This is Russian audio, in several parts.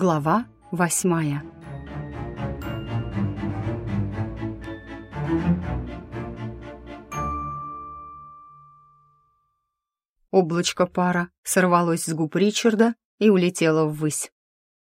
Глава восьмая Облачко пара сорвалось с губ Ричарда и улетело ввысь.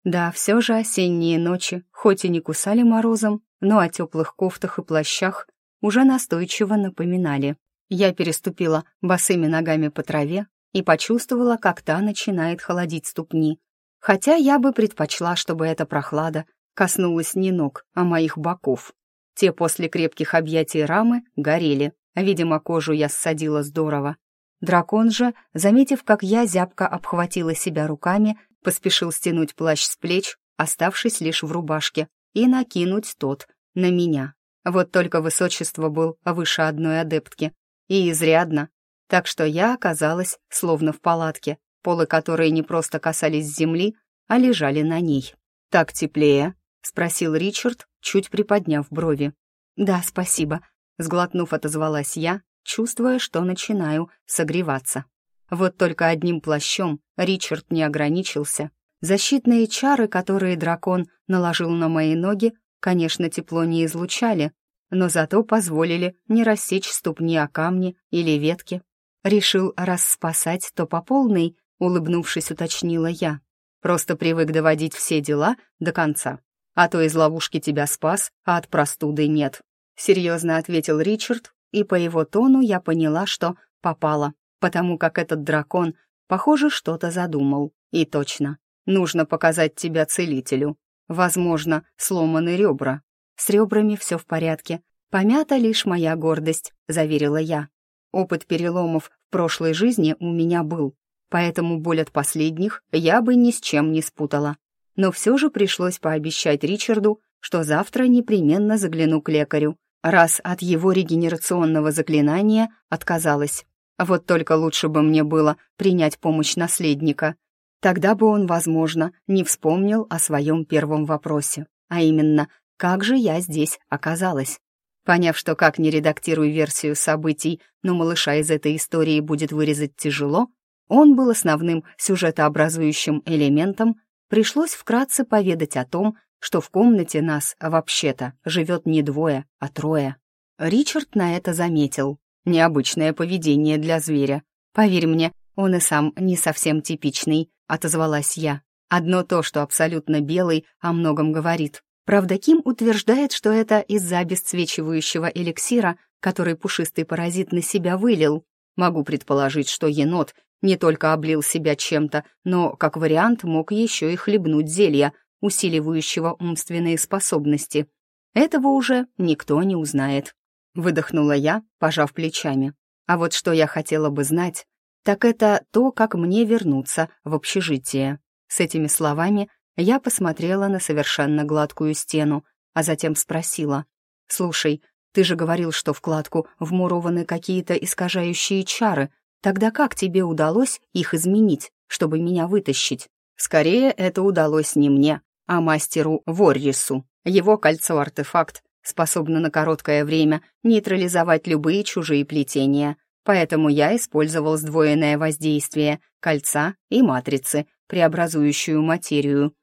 Да, все же осенние ночи, хоть и не кусали морозом, но о теплых кофтах и плащах уже настойчиво напоминали. Я переступила босыми ногами по траве и почувствовала, как та начинает холодить ступни. Хотя я бы предпочла, чтобы эта прохлада коснулась не ног, а моих боков. Те после крепких объятий рамы горели, видимо, кожу я ссадила здорово. Дракон же, заметив, как я зябко обхватила себя руками, поспешил стянуть плащ с плеч, оставшись лишь в рубашке, и накинуть тот на меня. Вот только высочество был выше одной адептки, и изрядно, так что я оказалась словно в палатке, полы которой не просто касались земли, а лежали на ней. «Так теплее?» — спросил Ричард, чуть приподняв брови. «Да, спасибо», — сглотнув, отозвалась я, чувствуя, что начинаю согреваться. Вот только одним плащом Ричард не ограничился. Защитные чары, которые дракон наложил на мои ноги, конечно, тепло не излучали, но зато позволили не рассечь ступни о камни или ветки. Решил раз спасать, то по полной, улыбнувшись, уточнила я. Просто привык доводить все дела до конца. А то из ловушки тебя спас, а от простуды нет. Серьезно ответил Ричард, и по его тону я поняла, что попала, потому как этот дракон, похоже, что-то задумал. И точно, нужно показать тебя целителю. Возможно, сломаны ребра. С ребрами все в порядке. Помята лишь моя гордость, заверила я. Опыт переломов в прошлой жизни у меня был, поэтому боль от последних я бы ни с чем не спутала. Но все же пришлось пообещать Ричарду, что завтра непременно загляну к лекарю, раз от его регенерационного заклинания отказалась. Вот только лучше бы мне было принять помощь наследника. Тогда бы он, возможно, не вспомнил о своем первом вопросе, а именно, как же я здесь оказалась. Поняв, что как не редактирую версию событий, но малыша из этой истории будет вырезать тяжело, он был основным сюжетообразующим элементом, пришлось вкратце поведать о том, что в комнате нас, вообще-то, живет не двое, а трое. Ричард на это заметил. Необычное поведение для зверя. Поверь мне, он и сам не совсем типичный, отозвалась я. Одно то, что абсолютно белый, о многом говорит. Правда, Ким утверждает, что это из-за обесцвечивающего эликсира, который пушистый паразит на себя вылил. Могу предположить, что енот не только облил себя чем-то, но, как вариант, мог еще и хлебнуть зелья, усиливающего умственные способности. Этого уже никто не узнает. Выдохнула я, пожав плечами. А вот что я хотела бы знать, так это то, как мне вернуться в общежитие. С этими словами я посмотрела на совершенно гладкую стену, а затем спросила. «Слушай, ты же говорил, что в кладку вмурованы какие-то искажающие чары. Тогда как тебе удалось их изменить, чтобы меня вытащить?» «Скорее, это удалось не мне, а мастеру Воррису. Его кольцо-артефакт способно на короткое время нейтрализовать любые чужие плетения, поэтому я использовал сдвоенное воздействие кольца и матрицы, преобразующую материю.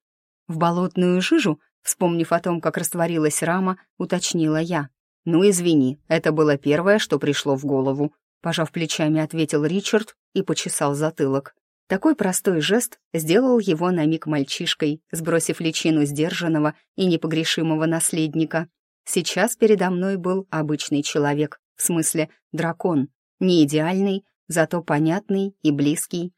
В болотную жижу, вспомнив о том, как растворилась рама, уточнила я. «Ну, извини, это было первое, что пришло в голову», пожав плечами, ответил Ричард и почесал затылок. Такой простой жест сделал его на миг мальчишкой, сбросив личину сдержанного и непогрешимого наследника. Сейчас передо мной был обычный человек, в смысле дракон, не идеальный, зато понятный и близкий.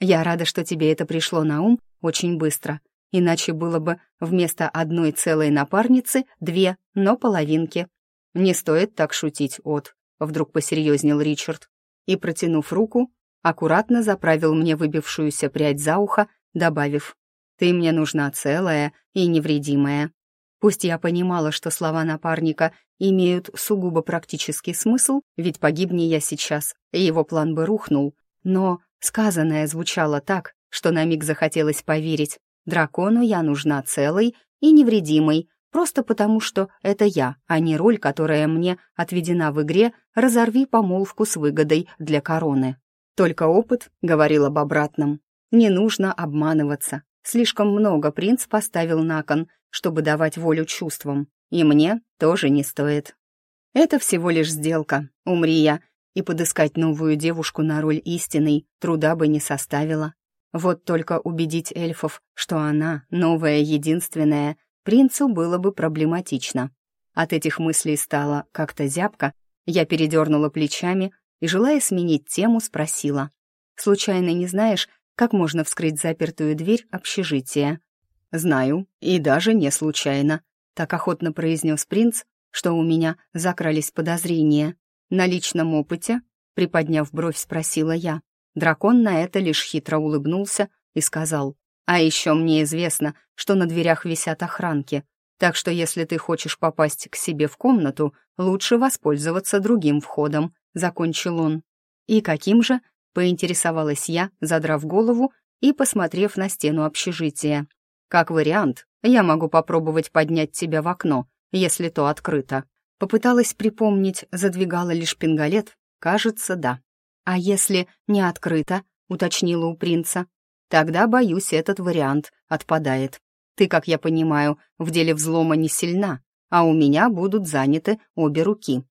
Я рада, что тебе это пришло на ум очень быстро, Иначе было бы вместо одной целой напарницы две, но половинки. «Не стоит так шутить, От», — вдруг посерьезнел Ричард. И, протянув руку, аккуратно заправил мне выбившуюся прядь за ухо, добавив, «Ты мне нужна целая и невредимая». Пусть я понимала, что слова напарника имеют сугубо практический смысл, ведь погибни я сейчас, и его план бы рухнул, но сказанное звучало так, что на миг захотелось поверить, Дракону я нужна целой и невредимой, просто потому что это я, а не роль, которая мне отведена в игре «Разорви помолвку с выгодой для короны». Только опыт говорил об обратном. Не нужно обманываться. Слишком много принц поставил на кон, чтобы давать волю чувствам. И мне тоже не стоит. Это всего лишь сделка. Умри я, и подыскать новую девушку на роль истинной труда бы не составило. Вот только убедить эльфов, что она, новая, единственная, принцу было бы проблематично. От этих мыслей стало как-то зябко, я передернула плечами и, желая сменить тему, спросила. «Случайно не знаешь, как можно вскрыть запертую дверь общежития?» «Знаю, и даже не случайно», — так охотно произнес принц, что у меня закрались подозрения. «На личном опыте?» — приподняв бровь, спросила я. Дракон на это лишь хитро улыбнулся и сказал, «А еще мне известно, что на дверях висят охранки, так что если ты хочешь попасть к себе в комнату, лучше воспользоваться другим входом», — закончил он. «И каким же?» — поинтересовалась я, задрав голову и посмотрев на стену общежития. «Как вариант, я могу попробовать поднять тебя в окно, если то открыто». Попыталась припомнить, задвигала лишь пингалет. Кажется, да. «А если не открыто?» — уточнила у принца. «Тогда, боюсь, этот вариант отпадает. Ты, как я понимаю, в деле взлома не сильна, а у меня будут заняты обе руки.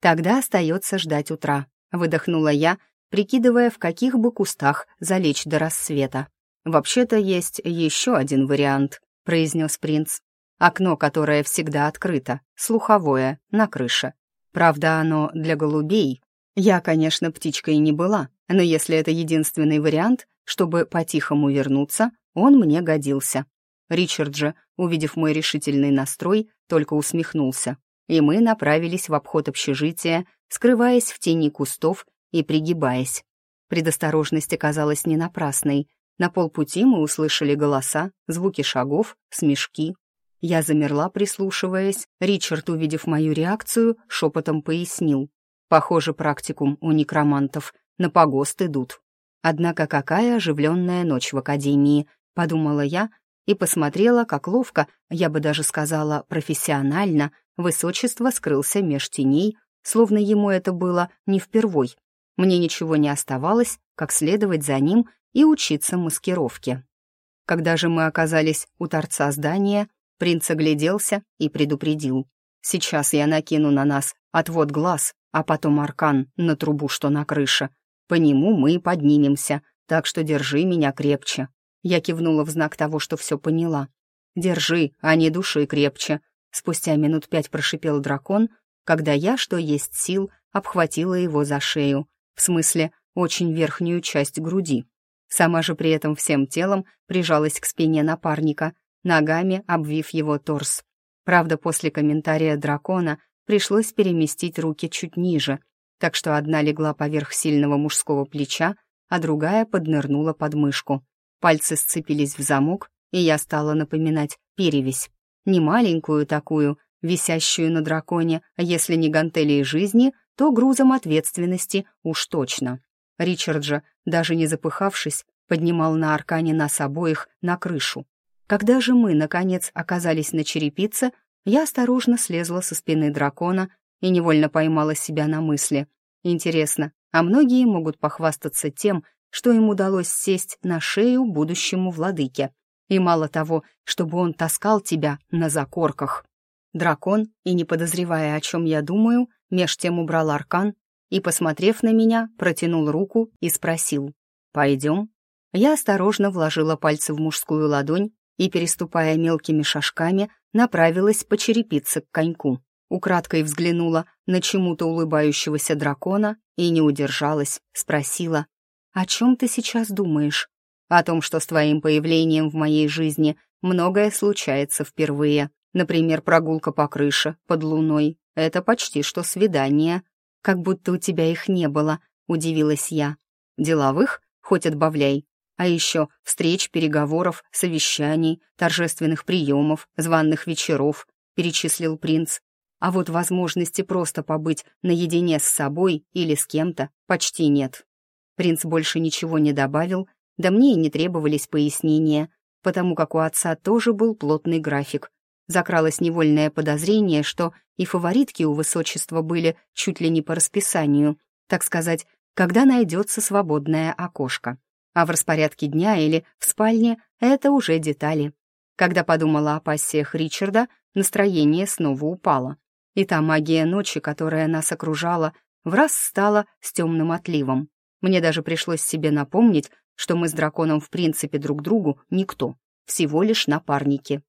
Тогда остается ждать утра», — выдохнула я, прикидывая, в каких бы кустах залечь до рассвета. «Вообще-то есть еще один вариант», — произнес принц. Окно, которое всегда открыто, слуховое, на крыше. Правда, оно для голубей. Я, конечно, птичкой не была, но если это единственный вариант, чтобы по-тихому вернуться, он мне годился. Ричард же, увидев мой решительный настрой, только усмехнулся, и мы направились в обход общежития, скрываясь в тени кустов и пригибаясь. Предосторожность оказалась не напрасной. На полпути мы услышали голоса, звуки шагов, смешки, я замерла, прислушиваясь. Ричард, увидев мою реакцию, шепотом пояснил. Похоже, практикум у некромантов. На погост идут. Однако какая оживленная ночь в академии, подумала я и посмотрела, как ловко, я бы даже сказала профессионально, высочество скрылся меж теней, словно ему это было не впервой. Мне ничего не оставалось, как следовать за ним и учиться маскировке. Когда же мы оказались у торца здания, Принц огляделся и предупредил. «Сейчас я накину на нас отвод глаз, а потом аркан на трубу, что на крыше. По нему мы поднимемся, так что держи меня крепче». Я кивнула в знак того, что все поняла. «Держи, а не души крепче», — спустя минут пять прошипел дракон, когда я, что есть сил, обхватила его за шею, в смысле, очень верхнюю часть груди. Сама же при этом всем телом прижалась к спине напарника, ногами обвив его торс. Правда, после комментария дракона пришлось переместить руки чуть ниже, так что одна легла поверх сильного мужского плеча, а другая поднырнула под мышку. Пальцы сцепились в замок, и я стала напоминать перевесь. Не маленькую такую, висящую на драконе, а если не гантелей жизни, то грузом ответственности уж точно. Ричард же, даже не запыхавшись, поднимал на аркане нас обоих на крышу, когда же мы, наконец, оказались на черепице, я осторожно слезла со спины дракона и невольно поймала себя на мысли. Интересно, а многие могут похвастаться тем, что им удалось сесть на шею будущему владыке. И мало того, чтобы он таскал тебя на закорках. Дракон, и не подозревая, о чем я думаю, меж тем убрал аркан и, посмотрев на меня, протянул руку и спросил «Пойдем?». Я осторожно вложила пальцы в мужскую ладонь и, переступая мелкими шажками, направилась по черепице к коньку. Украдкой взглянула на чему-то улыбающегося дракона и не удержалась, спросила, «О чем ты сейчас думаешь?» «О том, что с твоим появлением в моей жизни многое случается впервые. Например, прогулка по крыше под луной. Это почти что свидание. Как будто у тебя их не было», — удивилась я. «Деловых? Хоть отбавляй. А еще встреч, переговоров, совещаний, торжественных приемов, званных вечеров, перечислил принц. А вот возможности просто побыть наедине с собой или с кем-то почти нет. Принц больше ничего не добавил, да мне и не требовались пояснения, потому как у отца тоже был плотный график. Закралось невольное подозрение, что и фаворитки у высочества были чуть ли не по расписанию, так сказать, когда найдется свободное окошко а в распорядке дня или в спальне это уже детали. Когда подумала о пассиях Ричарда, настроение снова упало. И та магия ночи, которая нас окружала, в раз стала с темным отливом. Мне даже пришлось себе напомнить, что мы с драконом в принципе друг другу никто, всего лишь напарники.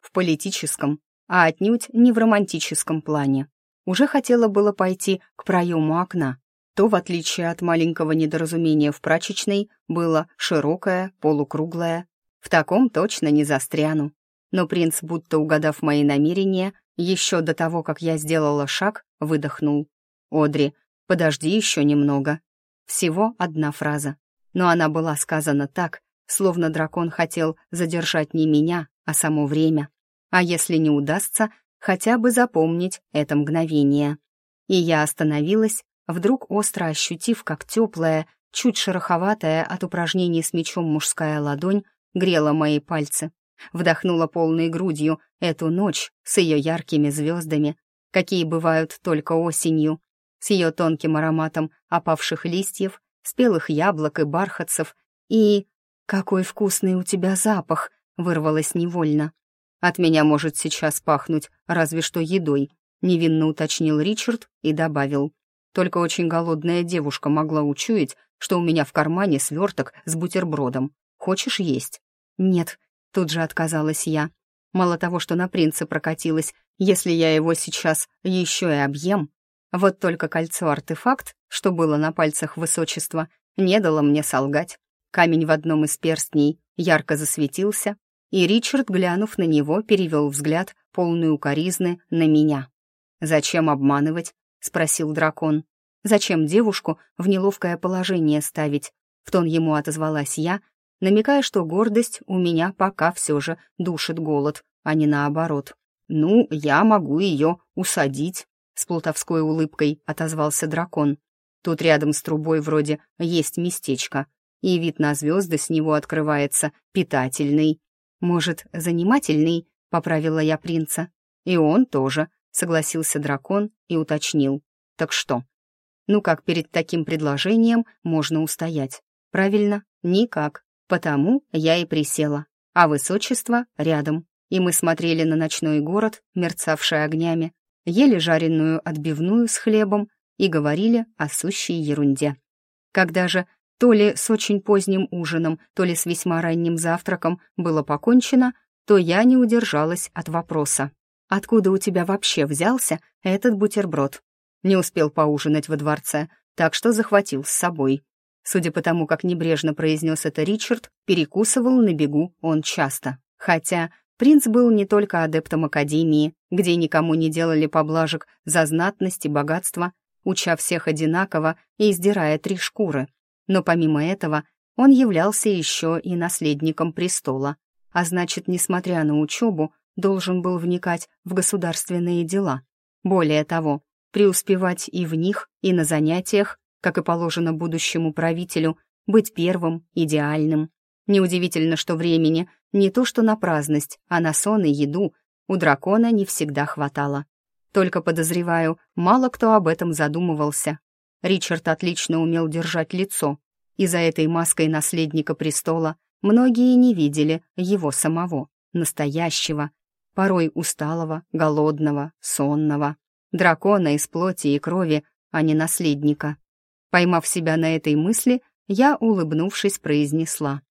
В политическом, а отнюдь не в романтическом плане. Уже хотела было пойти к проему окна. То, в отличие от маленького недоразумения в прачечной, было широкое, полукруглое. В таком точно не застряну. Но принц, будто угадав мои намерения, еще до того, как я сделала шаг, выдохнул. «Одри, подожди еще немного». Всего одна фраза. Но она была сказана так, словно дракон хотел задержать не меня, а само время. А если не удастся, хотя бы запомнить это мгновение. И я остановилась, вдруг остро ощутив, как теплая, чуть шероховатая от упражнений с мечом мужская ладонь грела мои пальцы. Вдохнула полной грудью эту ночь с ее яркими звездами, какие бывают только осенью, с ее тонким ароматом опавших листьев, спелых яблок и бархатцев, и... «Какой вкусный у тебя запах!» — вырвалось невольно. «От меня может сейчас пахнуть разве что едой», — невинно уточнил Ричард и добавил. «Только очень голодная девушка могла учуять, что у меня в кармане сверток с бутербродом. Хочешь есть?» «Нет», — тут же отказалась я. «Мало того, что на принца прокатилась, если я его сейчас еще и объем, вот только кольцо-артефакт, что было на пальцах высочества, не дало мне солгать. Камень в одном из перстней ярко засветился, и Ричард, глянув на него, перевел взгляд, полный укоризны, на меня. «Зачем обманывать?» — спросил дракон. «Зачем девушку в неловкое положение ставить?» В тон ему отозвалась я, намекая, что гордость у меня пока все же душит голод, а не наоборот. «Ну, я могу ее усадить», — с плутовской улыбкой отозвался дракон. «Тут рядом с трубой вроде есть местечко, и вид на звезды с него открывается питательный. «Может, занимательный?» — поправила я принца. «И он тоже», — согласился дракон и уточнил. «Так что?» «Ну как перед таким предложением можно устоять?» «Правильно, никак. Потому я и присела. А высочество рядом. И мы смотрели на ночной город, мерцавший огнями, ели жареную отбивную с хлебом и говорили о сущей ерунде. Когда же то ли с очень поздним ужином, то ли с весьма ранним завтраком было покончено, то я не удержалась от вопроса. «Откуда у тебя вообще взялся этот бутерброд?» Не успел поужинать во дворце, так что захватил с собой. Судя по тому, как небрежно произнес это Ричард, перекусывал на бегу он часто. Хотя принц был не только адептом Академии, где никому не делали поблажек за знатность и богатство, уча всех одинаково и издирая три шкуры — но помимо этого он являлся еще и наследником престола, а значит, несмотря на учебу, должен был вникать в государственные дела. Более того, преуспевать и в них, и на занятиях, как и положено будущему правителю, быть первым, идеальным. Неудивительно, что времени не то что на праздность, а на сон и еду у дракона не всегда хватало. Только, подозреваю, мало кто об этом задумывался, Ричард отлично умел держать лицо, и за этой маской наследника престола многие не видели его самого, настоящего, порой усталого, голодного, сонного, дракона из плоти и крови, а не наследника. Поймав себя на этой мысли, я, улыбнувшись, произнесла.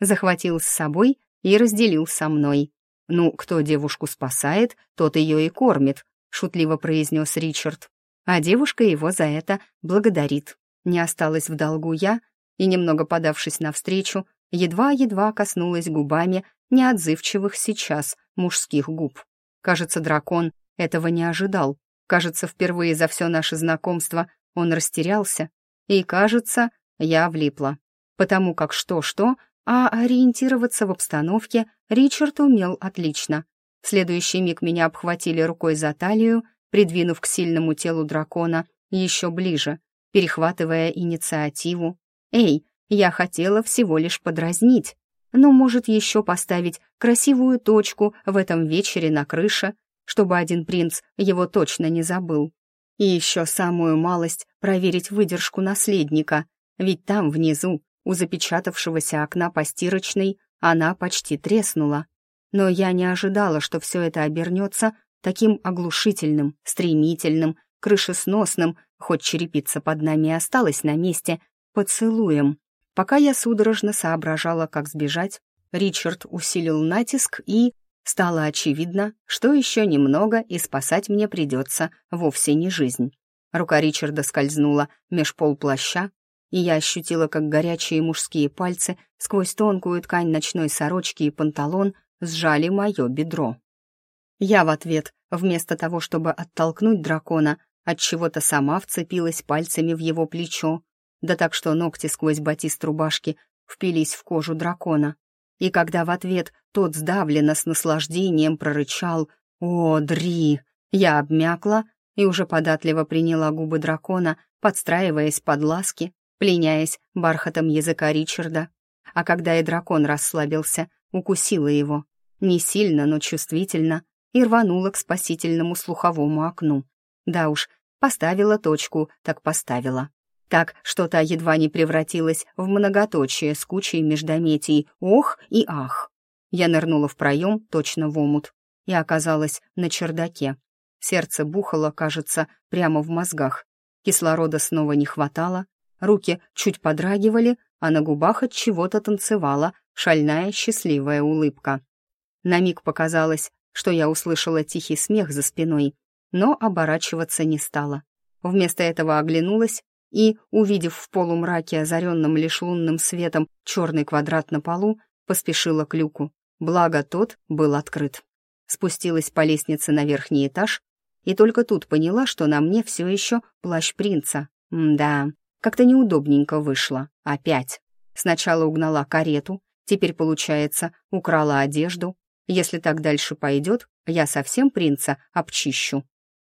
Захватил с собой и разделил со мной. «Ну, кто девушку спасает, тот ее и кормит», — шутливо произнес Ричард а девушка его за это благодарит. Не осталась в долгу я, и, немного подавшись навстречу, едва-едва коснулась губами неотзывчивых сейчас мужских губ. Кажется, дракон этого не ожидал. Кажется, впервые за все наше знакомство он растерялся. И, кажется, я влипла. Потому как что-что, а ориентироваться в обстановке Ричард умел отлично. В следующий миг меня обхватили рукой за талию придвинув к сильному телу дракона еще ближе, перехватывая инициативу. «Эй, я хотела всего лишь подразнить, но, может, еще поставить красивую точку в этом вечере на крыше, чтобы один принц его точно не забыл. И еще самую малость проверить выдержку наследника, ведь там, внизу, у запечатавшегося окна постирочной, она почти треснула. Но я не ожидала, что все это обернется таким оглушительным, стремительным, крышесносным, хоть черепица под нами осталась на месте, поцелуем. Пока я судорожно соображала, как сбежать, Ричард усилил натиск и... Стало очевидно, что еще немного и спасать мне придется вовсе не жизнь. Рука Ричарда скользнула меж пол плаща, и я ощутила, как горячие мужские пальцы сквозь тонкую ткань ночной сорочки и панталон сжали мое бедро. Я в ответ, вместо того, чтобы оттолкнуть дракона, от чего то сама вцепилась пальцами в его плечо, да так что ногти сквозь батист рубашки впились в кожу дракона. И когда в ответ тот сдавленно с наслаждением прорычал «О, Дри!», я обмякла и уже податливо приняла губы дракона, подстраиваясь под ласки, пленяясь бархатом языка Ричарда. А когда и дракон расслабился, укусила его. Не сильно, но чувствительно, и рванула к спасительному слуховому окну. Да уж, поставила точку, так поставила. Так, что та едва не превратилась в многоточие с кучей междометий «ох» и «ах». Я нырнула в проем, точно в омут, и оказалась на чердаке. Сердце бухало, кажется, прямо в мозгах. Кислорода снова не хватало, руки чуть подрагивали, а на губах от чего-то танцевала шальная счастливая улыбка. На миг показалось, что я услышала тихий смех за спиной, но оборачиваться не стала. Вместо этого оглянулась и, увидев в полумраке, озаренном лишь лунным светом, черный квадрат на полу, поспешила к люку. Благо, тот был открыт. Спустилась по лестнице на верхний этаж и только тут поняла, что на мне все еще плащ принца. М да, как-то неудобненько вышло. Опять. Сначала угнала карету, теперь, получается, украла одежду. Если так дальше пойдет, я совсем принца обчищу.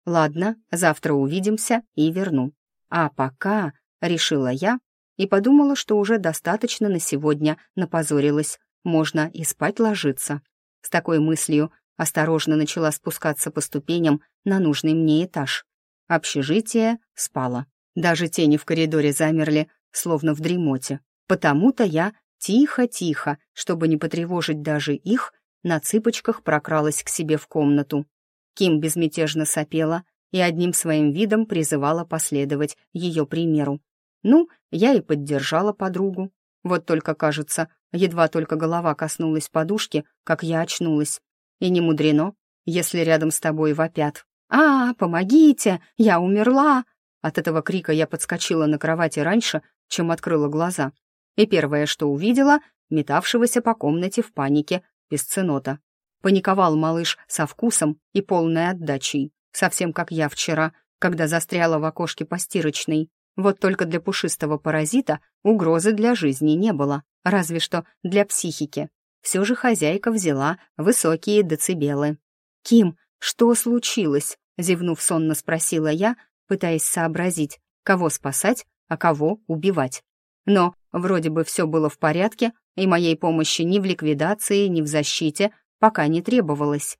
Ладно, завтра увидимся и верну. А пока, решила я, и подумала, что уже достаточно на сегодня напозорилась, можно и спать ложиться. С такой мыслью осторожно начала спускаться по ступеням на нужный мне этаж. Общежитие спало. Даже тени в коридоре замерли, словно в дремоте. Потому-то я тихо-тихо, чтобы не потревожить даже их, на цыпочках прокралась к себе в комнату. Ким безмятежно сопела и одним своим видом призывала последовать ее примеру. Ну, я и поддержала подругу. Вот только, кажется, едва только голова коснулась подушки, как я очнулась. И не мудрено, если рядом с тобой вопят. «А, помогите! Я умерла!» От этого крика я подскочила на кровати раньше, чем открыла глаза. И первое, что увидела, метавшегося по комнате в панике, песценота. Паниковал малыш со вкусом и полной отдачей, совсем как я вчера, когда застряла в окошке постирочной. Вот только для пушистого паразита угрозы для жизни не было, разве что для психики. Все же хозяйка взяла высокие децибелы. «Ким, что случилось?» — зевнув сонно спросила я, пытаясь сообразить, кого спасать, а кого убивать. Но вроде бы все было в порядке, и моей помощи ни в ликвидации, ни в защите пока не требовалось.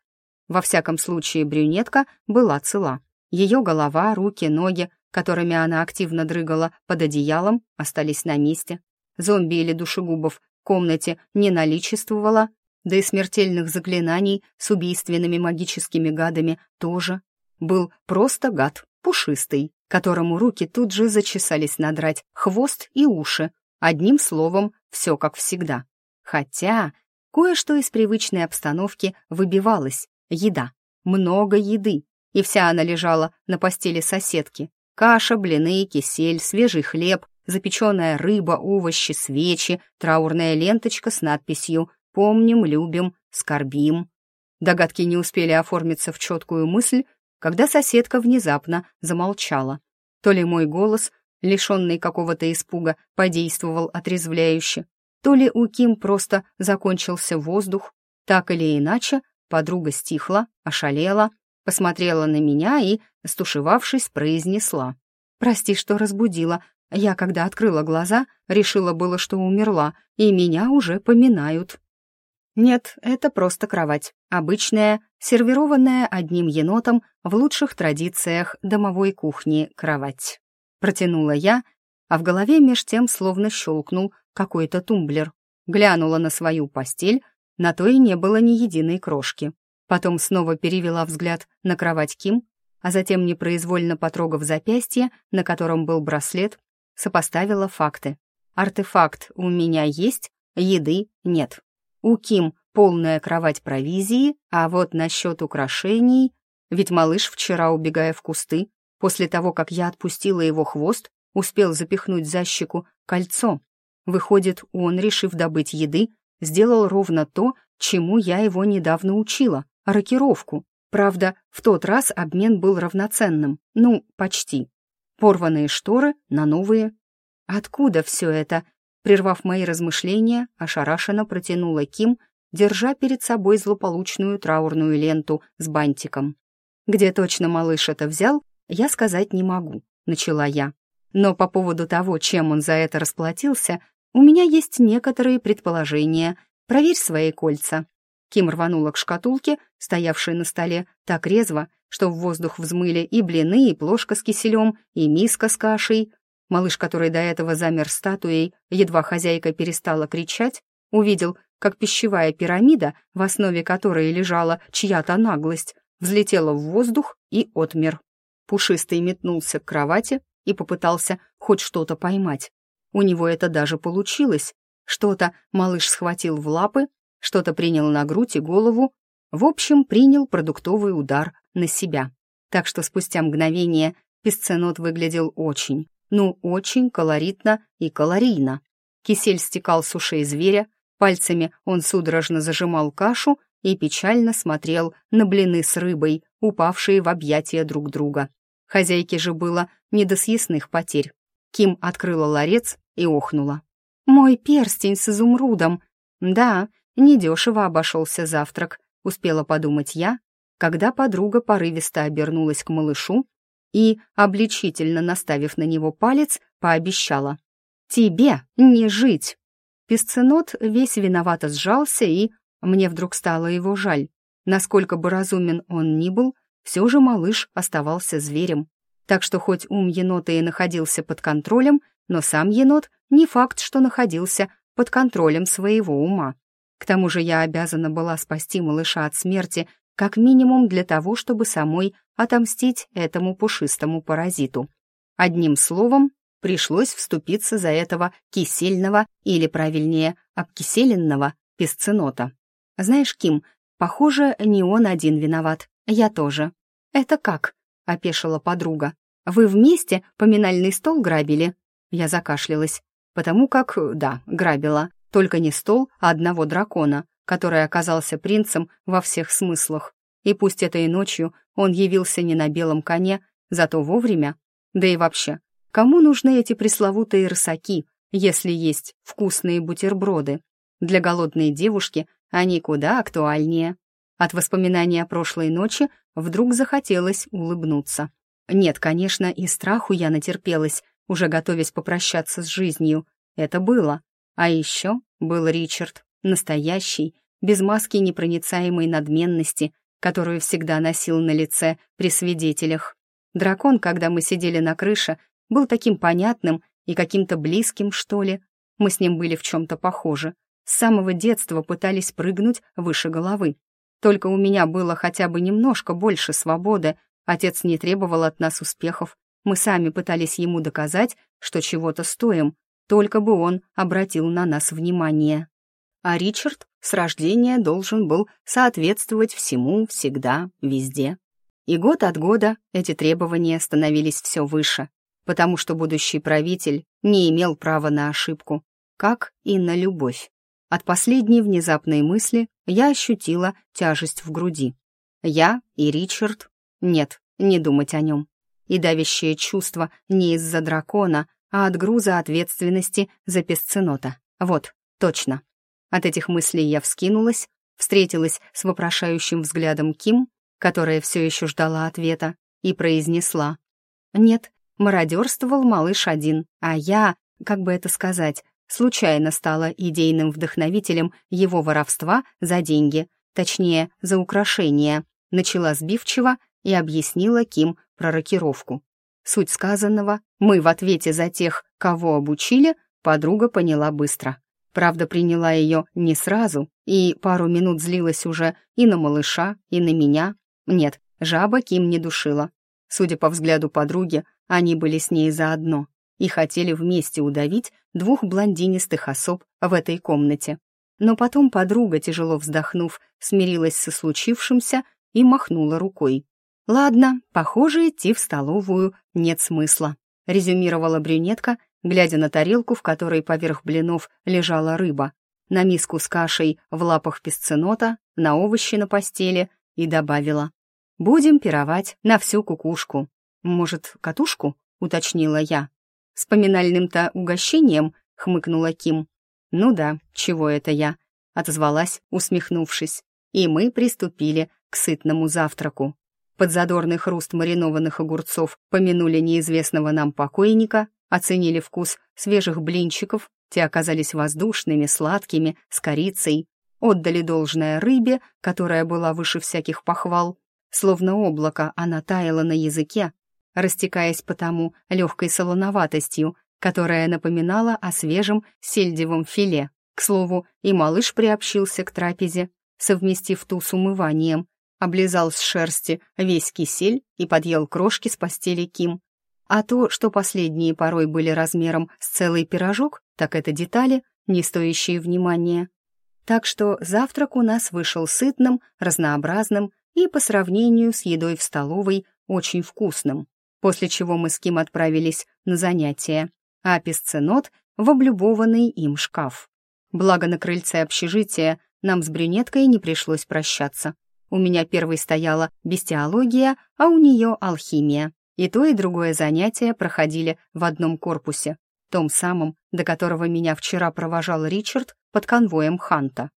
Во всяком случае, брюнетка была цела. Ее голова, руки, ноги, которыми она активно дрыгала под одеялом, остались на месте. Зомби или душегубов в комнате не наличествовало, да и смертельных заклинаний с убийственными магическими гадами тоже. Был просто гад, пушистый, которому руки тут же зачесались надрать хвост и уши. Одним словом, все как всегда. Хотя Кое-что из привычной обстановки выбивалось. Еда. Много еды. И вся она лежала на постели соседки. Каша, блины, кисель, свежий хлеб, запеченная рыба, овощи, свечи, траурная ленточка с надписью «Помним, любим, скорбим». Догадки не успели оформиться в четкую мысль, когда соседка внезапно замолчала. То ли мой голос, лишенный какого-то испуга, подействовал отрезвляюще, то ли у Ким просто закончился воздух, так или иначе, подруга стихла, ошалела, посмотрела на меня и, стушевавшись, произнесла. «Прости, что разбудила. Я, когда открыла глаза, решила было, что умерла, и меня уже поминают». Нет, это просто кровать. Обычная, сервированная одним енотом в лучших традициях домовой кухни кровать. Протянула я, а в голове меж тем словно щелкнул какой-то тумблер. глянула на свою постель, на то и не было ни единой крошки. Потом снова перевела взгляд на кровать Ким, а затем, непроизвольно потрогав запястье, на котором был браслет, сопоставила факты. Артефакт у меня есть, еды нет. У Ким полная кровать провизии, а вот насчет украшений... Ведь малыш вчера, убегая в кусты, после того, как я отпустила его хвост, успел запихнуть за щеку кольцо. Выходит, он, решив добыть еды, сделал ровно то, чему я его недавно учила — рокировку. Правда, в тот раз обмен был равноценным, ну, почти. Порванные шторы на новые. Откуда все это? Прервав мои размышления, ошарашенно протянула Ким, держа перед собой злополучную траурную ленту с бантиком. Где точно малыш это взял, я сказать не могу, начала я. Но по поводу того, чем он за это расплатился, у меня есть некоторые предположения. Проверь свои кольца. Ким рванула к шкатулке, стоявшей на столе, так резво, что в воздух взмыли и блины, и плошка с киселем, и миска с кашей. Малыш, который до этого замер статуей, едва хозяйка перестала кричать, увидел, как пищевая пирамида, в основе которой лежала чья-то наглость, взлетела в воздух и отмер. Пушистый метнулся к кровати и попытался хоть что-то поймать. У него это даже получилось. Что-то малыш схватил в лапы, что-то принял на грудь и голову, в общем, принял продуктовый удар на себя. Так что спустя мгновение песценот выглядел очень, ну, очень колоритно и калорийно. Кисель стекал с ушей зверя, пальцами он судорожно зажимал кашу и печально смотрел на блины с рыбой, упавшие в объятия друг друга. Хозяйке же было не до съестных потерь. Ким открыла ларец и охнула. «Мой перстень с изумрудом! Да, недешево обошелся завтрак», — успела подумать я, когда подруга порывисто обернулась к малышу и, обличительно наставив на него палец, пообещала. «Тебе не жить!» Песценот весь виновато сжался, и мне вдруг стало его жаль. Насколько бы разумен он ни был, все же малыш оставался зверем. Так что хоть ум енота и находился под контролем, но сам енот не факт, что находился под контролем своего ума. К тому же я обязана была спасти малыша от смерти как минимум для того, чтобы самой отомстить этому пушистому паразиту. Одним словом, пришлось вступиться за этого кисельного, или, правильнее, обкиселенного песценота. Знаешь, Ким, похоже, не он один виноват, я тоже. «Это как?» — опешила подруга. «Вы вместе поминальный стол грабили?» Я закашлялась, потому как, да, грабила. Только не стол, а одного дракона, который оказался принцем во всех смыслах. И пусть этой ночью он явился не на белом коне, зато вовремя. Да и вообще, кому нужны эти пресловутые рысаки, если есть вкусные бутерброды? Для голодной девушки они куда актуальнее. От воспоминания о прошлой ночи вдруг захотелось улыбнуться. Нет, конечно, и страху я натерпелась, уже готовясь попрощаться с жизнью. Это было. А еще был Ричард, настоящий, без маски непроницаемой надменности, которую всегда носил на лице при свидетелях. Дракон, когда мы сидели на крыше, был таким понятным и каким-то близким, что ли. Мы с ним были в чем-то похожи. С самого детства пытались прыгнуть выше головы. Только у меня было хотя бы немножко больше свободы, отец не требовал от нас успехов. Мы сами пытались ему доказать, что чего-то стоим, только бы он обратил на нас внимание. А Ричард с рождения должен был соответствовать всему, всегда, везде. И год от года эти требования становились все выше, потому что будущий правитель не имел права на ошибку, как и на любовь. От последней внезапной мысли я ощутила тяжесть в груди. Я и Ричард? Нет, не думать о нем. И давящее чувство не из-за дракона, а от груза ответственности за песценота. Вот, точно. От этих мыслей я вскинулась, встретилась с вопрошающим взглядом Ким, которая все еще ждала ответа, и произнесла. «Нет, мародерствовал малыш один, а я, как бы это сказать, случайно стала идейным вдохновителем его воровства за деньги, точнее, за украшения, начала сбивчиво и объяснила Ким про рокировку. Суть сказанного мы в ответе за тех, кого обучили, подруга поняла быстро. Правда, приняла ее не сразу, и пару минут злилась уже и на малыша, и на меня. Нет, жаба Ким не душила. Судя по взгляду подруги, они были с ней заодно и хотели вместе удавить двух блондинистых особ в этой комнате. Но потом подруга, тяжело вздохнув, смирилась со случившимся и махнула рукой. «Ладно, похоже, идти в столовую нет смысла», резюмировала брюнетка, глядя на тарелку, в которой поверх блинов лежала рыба, на миску с кашей в лапах песценота, на овощи на постели и добавила. «Будем пировать на всю кукушку. Может, катушку?» — уточнила я. «С поминальным-то угощением?» — хмыкнула Ким. «Ну да, чего это я?» — отозвалась, усмехнувшись. И мы приступили к сытному завтраку. Под задорный хруст маринованных огурцов помянули неизвестного нам покойника, оценили вкус свежих блинчиков, те оказались воздушными, сладкими, с корицей, отдали должное рыбе, которая была выше всяких похвал. Словно облако она таяла на языке, растекаясь потому легкой солоноватостью, которая напоминала о свежем сельдевом филе. К слову, и малыш приобщился к трапезе, совместив ту с умыванием, облизал с шерсти весь кисель и подъел крошки с постели Ким. А то, что последние порой были размером с целый пирожок, так это детали, не стоящие внимания. Так что завтрак у нас вышел сытным, разнообразным и по сравнению с едой в столовой очень вкусным, после чего мы с Ким отправились на занятия, а песценот в облюбованный им шкаф. Благо на крыльце общежития нам с брюнеткой не пришлось прощаться. У меня первой стояла бестиология, а у нее алхимия. И то, и другое занятие проходили в одном корпусе, том самом, до которого меня вчера провожал Ричард под конвоем Ханта.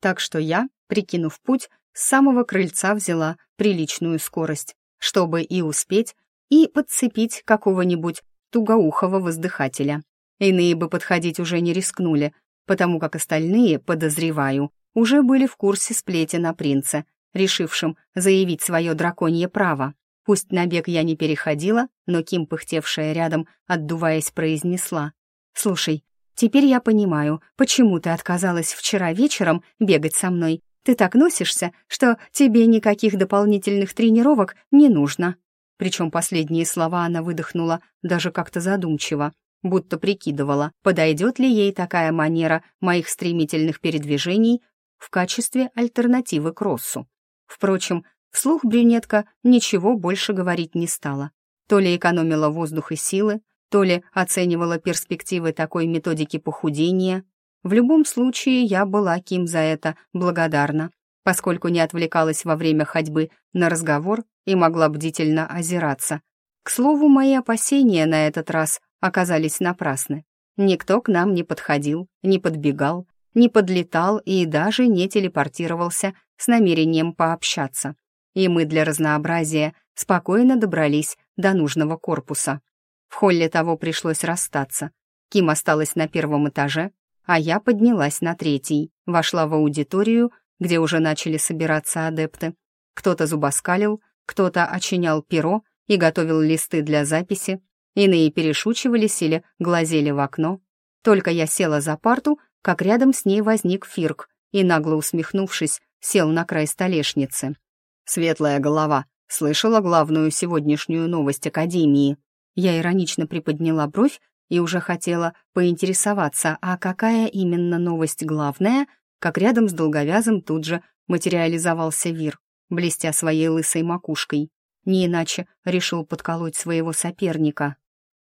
Так что я, прикинув путь, с самого крыльца взяла приличную скорость, чтобы и успеть, и подцепить какого-нибудь тугоухого воздыхателя. Иные бы подходить уже не рискнули, потому как остальные, подозреваю, уже были в курсе сплетен о принце, решившим заявить свое драконье право. Пусть на бег я не переходила, но Ким, пыхтевшая рядом, отдуваясь, произнесла. «Слушай, теперь я понимаю, почему ты отказалась вчера вечером бегать со мной. Ты так носишься, что тебе никаких дополнительных тренировок не нужно». Причем последние слова она выдохнула даже как-то задумчиво, будто прикидывала, подойдет ли ей такая манера моих стремительных передвижений в качестве альтернативы кроссу. Впрочем, вслух брюнетка ничего больше говорить не стала. То ли экономила воздух и силы, то ли оценивала перспективы такой методики похудения. В любом случае, я была Ким за это благодарна, поскольку не отвлекалась во время ходьбы на разговор и могла бдительно озираться. К слову, мои опасения на этот раз оказались напрасны. Никто к нам не подходил, не подбегал, не подлетал и даже не телепортировался с намерением пообщаться. И мы для разнообразия спокойно добрались до нужного корпуса. В холле того пришлось расстаться. Ким осталась на первом этаже, а я поднялась на третий, вошла в аудиторию, где уже начали собираться адепты. Кто-то зубоскалил, кто-то очинял перо и готовил листы для записи, иные перешучивались или глазели в окно. Только я села за парту, как рядом с ней возник Фирк и, нагло усмехнувшись, сел на край столешницы. «Светлая голова, слышала главную сегодняшнюю новость Академии?» Я иронично приподняла бровь и уже хотела поинтересоваться, а какая именно новость главная, как рядом с долговязым тут же материализовался Вир, блестя своей лысой макушкой. Не иначе решил подколоть своего соперника.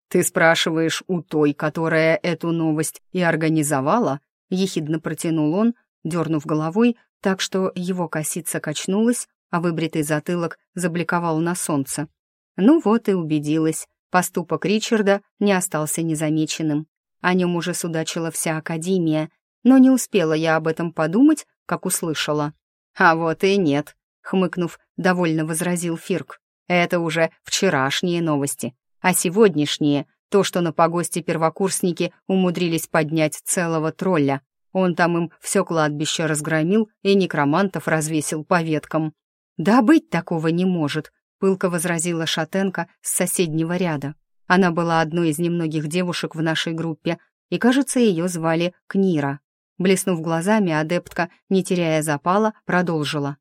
«Ты спрашиваешь у той, которая эту новость и организовала?» — ехидно протянул он, дернув головой, так что его косица качнулась, а выбритый затылок забликовал на солнце. Ну вот и убедилась, поступок Ричарда не остался незамеченным. О нем уже судачила вся Академия, но не успела я об этом подумать, как услышала. «А вот и нет», — хмыкнув, довольно возразил Фирк. «Это уже вчерашние новости, а сегодняшние — то, что на погосте первокурсники умудрились поднять целого тролля, он там им все кладбище разгромил и некромантов развесил по веткам. «Да быть такого не может», — пылко возразила Шатенко с соседнего ряда. Она была одной из немногих девушек в нашей группе, и, кажется, ее звали Книра. Блеснув глазами, адептка, не теряя запала, продолжила.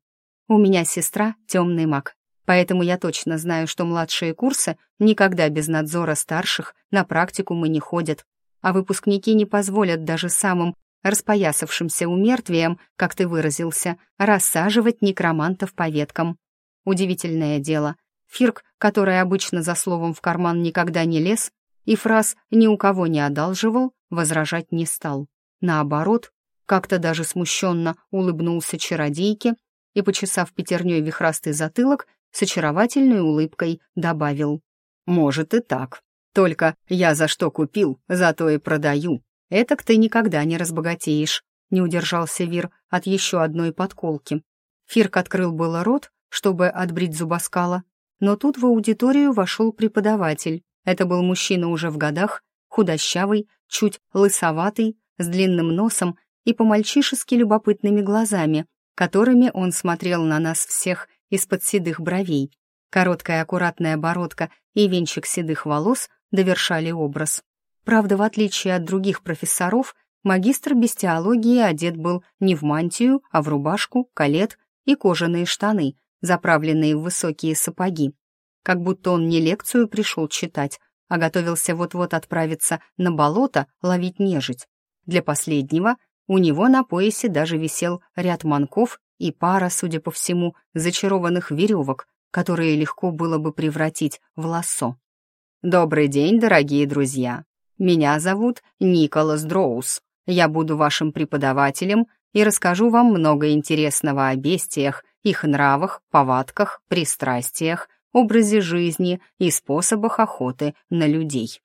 «У меня сестра — темный маг, поэтому я точно знаю, что младшие курсы никогда без надзора старших на практику мы не ходят, а выпускники не позволят даже самым распоясавшимся умертвием, как ты выразился, рассаживать некромантов по веткам. Удивительное дело. Фирк, который обычно за словом в карман никогда не лез, и фраз ни у кого не одалживал, возражать не стал. Наоборот, как-то даже смущенно улыбнулся чародейке и, почесав пятерней вихрастый затылок, с очаровательной улыбкой добавил. «Может и так. Только я за что купил, за то и продаю. «Этак ты никогда не разбогатеешь», — не удержался Вир от еще одной подколки. Фирк открыл было рот, чтобы отбрить зубоскала, но тут в аудиторию вошел преподаватель. Это был мужчина уже в годах, худощавый, чуть лысоватый, с длинным носом и по-мальчишески любопытными глазами, которыми он смотрел на нас всех из-под седых бровей. Короткая аккуратная бородка и венчик седых волос довершали образ. Правда, в отличие от других профессоров, магистр бестиологии одет был не в мантию, а в рубашку, калет и кожаные штаны, заправленные в высокие сапоги. Как будто он не лекцию пришел читать, а готовился вот-вот отправиться на болото ловить нежить. Для последнего у него на поясе даже висел ряд манков и пара, судя по всему, зачарованных веревок, которые легко было бы превратить в лассо. «Добрый день, дорогие друзья!» Меня зовут Николас Дроус. Я буду вашим преподавателем и расскажу вам много интересного о бестиях, их нравах, повадках, пристрастиях, образе жизни и способах охоты на людей.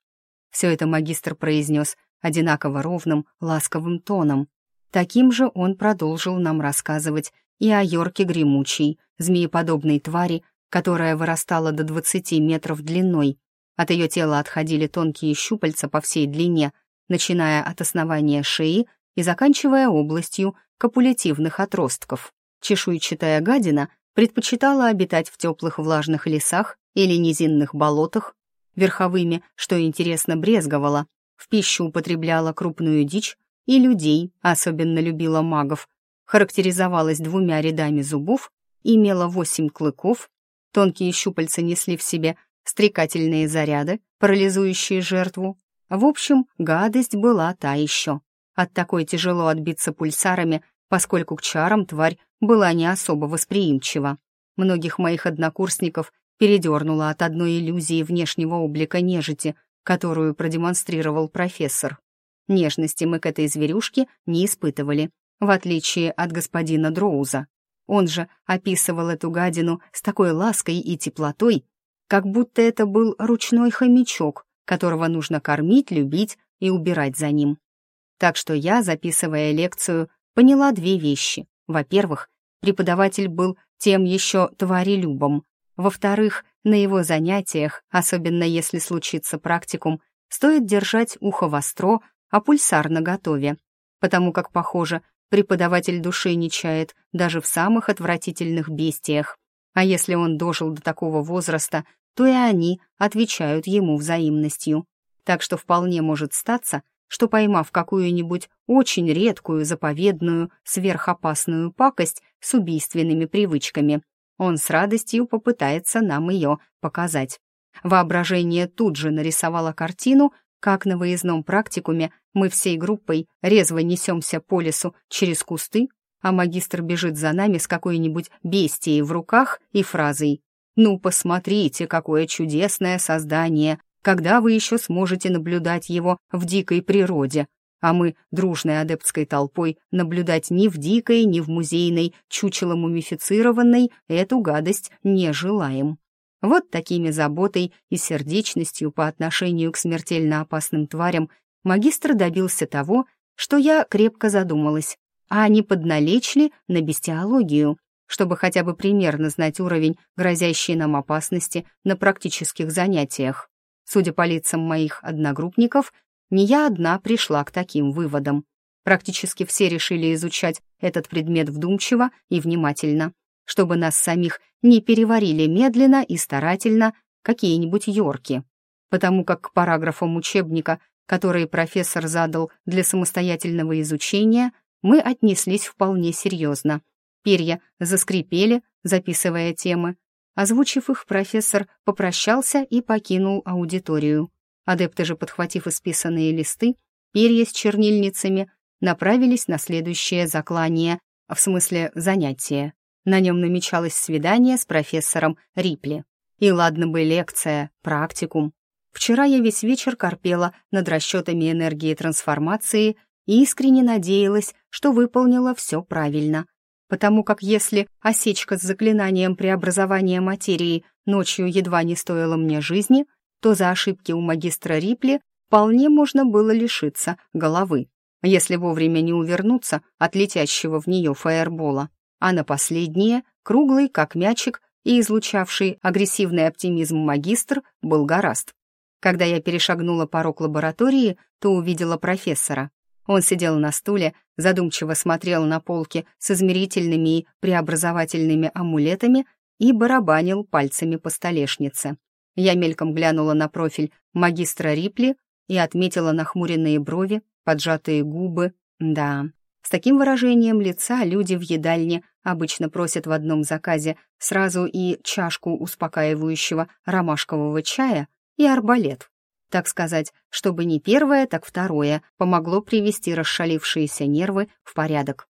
Все это магистр произнес одинаково ровным, ласковым тоном. Таким же он продолжил нам рассказывать и о Йорке Гремучей, змееподобной твари, которая вырастала до 20 метров длиной от ее тела отходили тонкие щупальца по всей длине, начиная от основания шеи и заканчивая областью копулятивных отростков. Чешуйчатая гадина предпочитала обитать в теплых влажных лесах или низинных болотах, верховыми, что интересно, брезговала, в пищу употребляла крупную дичь и людей, особенно любила магов, характеризовалась двумя рядами зубов, имела восемь клыков, тонкие щупальца несли в себе стрекательные заряды, парализующие жертву. В общем, гадость была та еще. От такой тяжело отбиться пульсарами, поскольку к чарам тварь была не особо восприимчива. Многих моих однокурсников передернуло от одной иллюзии внешнего облика нежити, которую продемонстрировал профессор. Нежности мы к этой зверюшке не испытывали, в отличие от господина Дроуза. Он же описывал эту гадину с такой лаской и теплотой, как будто это был ручной хомячок, которого нужно кормить, любить и убирать за ним. Так что я, записывая лекцию, поняла две вещи. Во-первых, преподаватель был тем еще тварелюбом. Во-вторых, на его занятиях, особенно если случится практикум, стоит держать ухо востро, а пульсар наготове, потому как, похоже, преподаватель души не чает даже в самых отвратительных бестиях. А если он дожил до такого возраста, то и они отвечают ему взаимностью. Так что вполне может статься, что поймав какую-нибудь очень редкую, заповедную, сверхопасную пакость с убийственными привычками, он с радостью попытается нам ее показать. Воображение тут же нарисовало картину, как на выездном практикуме мы всей группой резво несемся по лесу через кусты, а магистр бежит за нами с какой-нибудь бестией в руках и фразой ну, посмотрите, какое чудесное создание, когда вы еще сможете наблюдать его в дикой природе, а мы, дружной адептской толпой, наблюдать ни в дикой, ни в музейной, чучело мумифицированной, эту гадость не желаем. Вот такими заботой и сердечностью по отношению к смертельно опасным тварям магистр добился того, что я крепко задумалась, а не подналечь ли на бестиологию, чтобы хотя бы примерно знать уровень грозящей нам опасности на практических занятиях. Судя по лицам моих одногруппников, не я одна пришла к таким выводам. Практически все решили изучать этот предмет вдумчиво и внимательно, чтобы нас самих не переварили медленно и старательно какие-нибудь йорки, потому как к параграфам учебника которые профессор задал для самостоятельного изучения, мы отнеслись вполне серьезно. Перья заскрипели, записывая темы. Озвучив их, профессор попрощался и покинул аудиторию. Адепты же, подхватив исписанные листы, перья с чернильницами, направились на следующее заклание, в смысле занятие. На нем намечалось свидание с профессором Рипли. И ладно бы лекция, практикум. Вчера я весь вечер корпела над расчетами энергии трансформации и искренне надеялась, что выполнила все правильно. Потому как если осечка с заклинанием преобразования материи ночью едва не стоила мне жизни, то за ошибки у магистра Рипли вполне можно было лишиться головы, если вовремя не увернуться от летящего в нее фаербола. А на последнее, круглый, как мячик, и излучавший агрессивный оптимизм магистр был гораст. Когда я перешагнула порог лаборатории, то увидела профессора. Он сидел на стуле, задумчиво смотрел на полки с измерительными и преобразовательными амулетами и барабанил пальцами по столешнице. Я мельком глянула на профиль магистра Рипли и отметила нахмуренные брови, поджатые губы. Да, с таким выражением лица люди в едальне обычно просят в одном заказе сразу и чашку успокаивающего ромашкового чая, и арбалет. Так сказать, чтобы не первое, так второе помогло привести расшалившиеся нервы в порядок.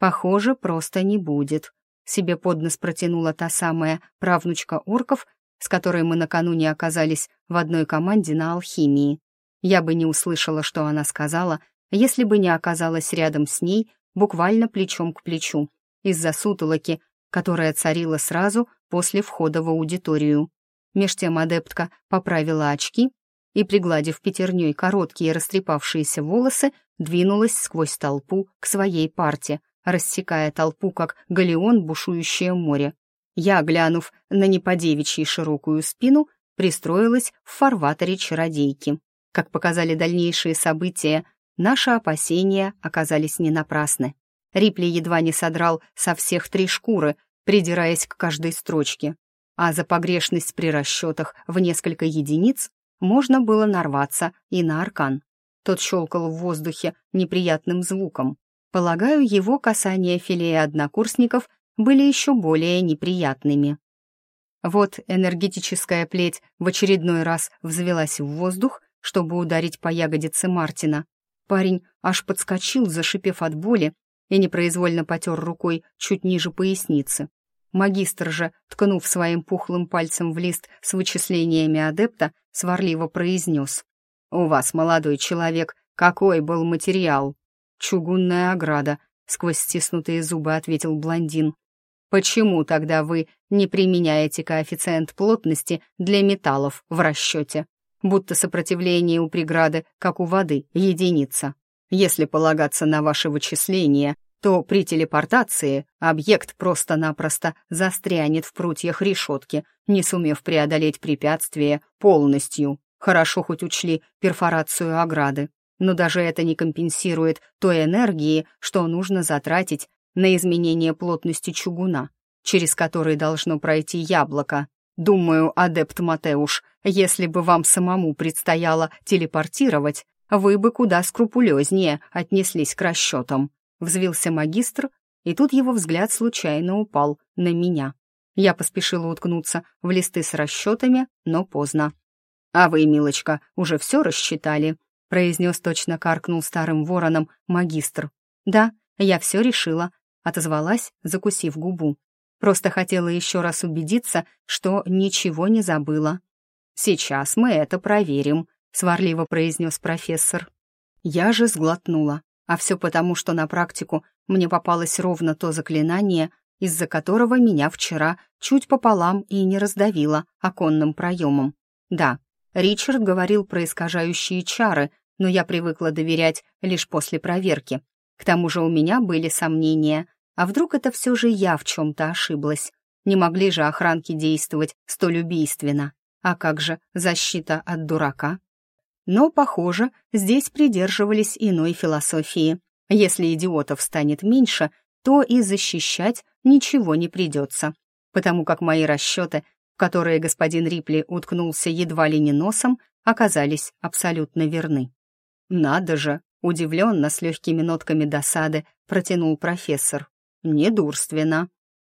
Похоже, просто не будет. Себе под нос протянула та самая правнучка орков, с которой мы накануне оказались в одной команде на алхимии. Я бы не услышала, что она сказала, если бы не оказалась рядом с ней, буквально плечом к плечу, из-за сутолоки, которая царила сразу после входа в аудиторию. Меж тем адептка поправила очки и, пригладив пятерней короткие растрепавшиеся волосы, двинулась сквозь толпу к своей парте, рассекая толпу, как галеон, бушующее море. Я, глянув на неподевичьей широкую спину, пристроилась в фарватере чародейки. Как показали дальнейшие события, наши опасения оказались не напрасны. Рипли едва не содрал со всех три шкуры, придираясь к каждой строчке а за погрешность при расчетах в несколько единиц можно было нарваться и на аркан. Тот щелкал в воздухе неприятным звуком. Полагаю, его касания филея однокурсников были еще более неприятными. Вот энергетическая плеть в очередной раз взвелась в воздух, чтобы ударить по ягодице Мартина. Парень аж подскочил, зашипев от боли, и непроизвольно потер рукой чуть ниже поясницы. Магистр же, ткнув своим пухлым пальцем в лист с вычислениями адепта, сварливо произнес. «У вас, молодой человек, какой был материал?» «Чугунная ограда», — сквозь стиснутые зубы ответил блондин. «Почему тогда вы не применяете коэффициент плотности для металлов в расчете? Будто сопротивление у преграды, как у воды, единица. Если полагаться на ваши вычисления, то при телепортации объект просто-напросто застрянет в прутьях решетки, не сумев преодолеть препятствие полностью. Хорошо хоть учли перфорацию ограды, но даже это не компенсирует той энергии, что нужно затратить на изменение плотности чугуна, через который должно пройти яблоко. Думаю, адепт Матеуш, если бы вам самому предстояло телепортировать, вы бы куда скрупулезнее отнеслись к расчетам. Взвился магистр, и тут его взгляд случайно упал на меня. Я поспешила уткнуться в листы с расчетами, но поздно. «А вы, милочка, уже все рассчитали?» произнес точно каркнул старым вороном магистр. «Да, я все решила», — отозвалась, закусив губу. «Просто хотела еще раз убедиться, что ничего не забыла». «Сейчас мы это проверим», — сварливо произнес профессор. Я же сглотнула. А все потому, что на практику мне попалось ровно то заклинание, из-за которого меня вчера чуть пополам и не раздавило оконным проемом. Да, Ричард говорил про искажающие чары, но я привыкла доверять лишь после проверки. К тому же у меня были сомнения, а вдруг это все же я в чем-то ошиблась? Не могли же охранки действовать столь убийственно. А как же защита от дурака? Но, похоже, здесь придерживались иной философии. Если идиотов станет меньше, то и защищать ничего не придется, потому как мои расчеты, в которые господин Рипли уткнулся едва ли не носом, оказались абсолютно верны. «Надо же!» — удивленно, с легкими нотками досады, протянул профессор. «Недурственно».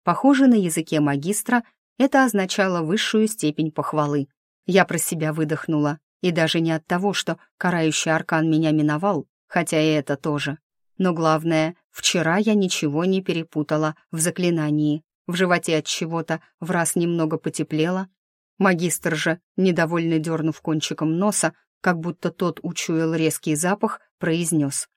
Похоже, на языке магистра это означало высшую степень похвалы. Я про себя выдохнула, и даже не от того, что карающий аркан меня миновал, хотя и это тоже. Но главное, вчера я ничего не перепутала в заклинании. В животе от чего-то в раз немного потеплело. Магистр же, недовольно дернув кончиком носа, как будто тот учуял резкий запах, произнес.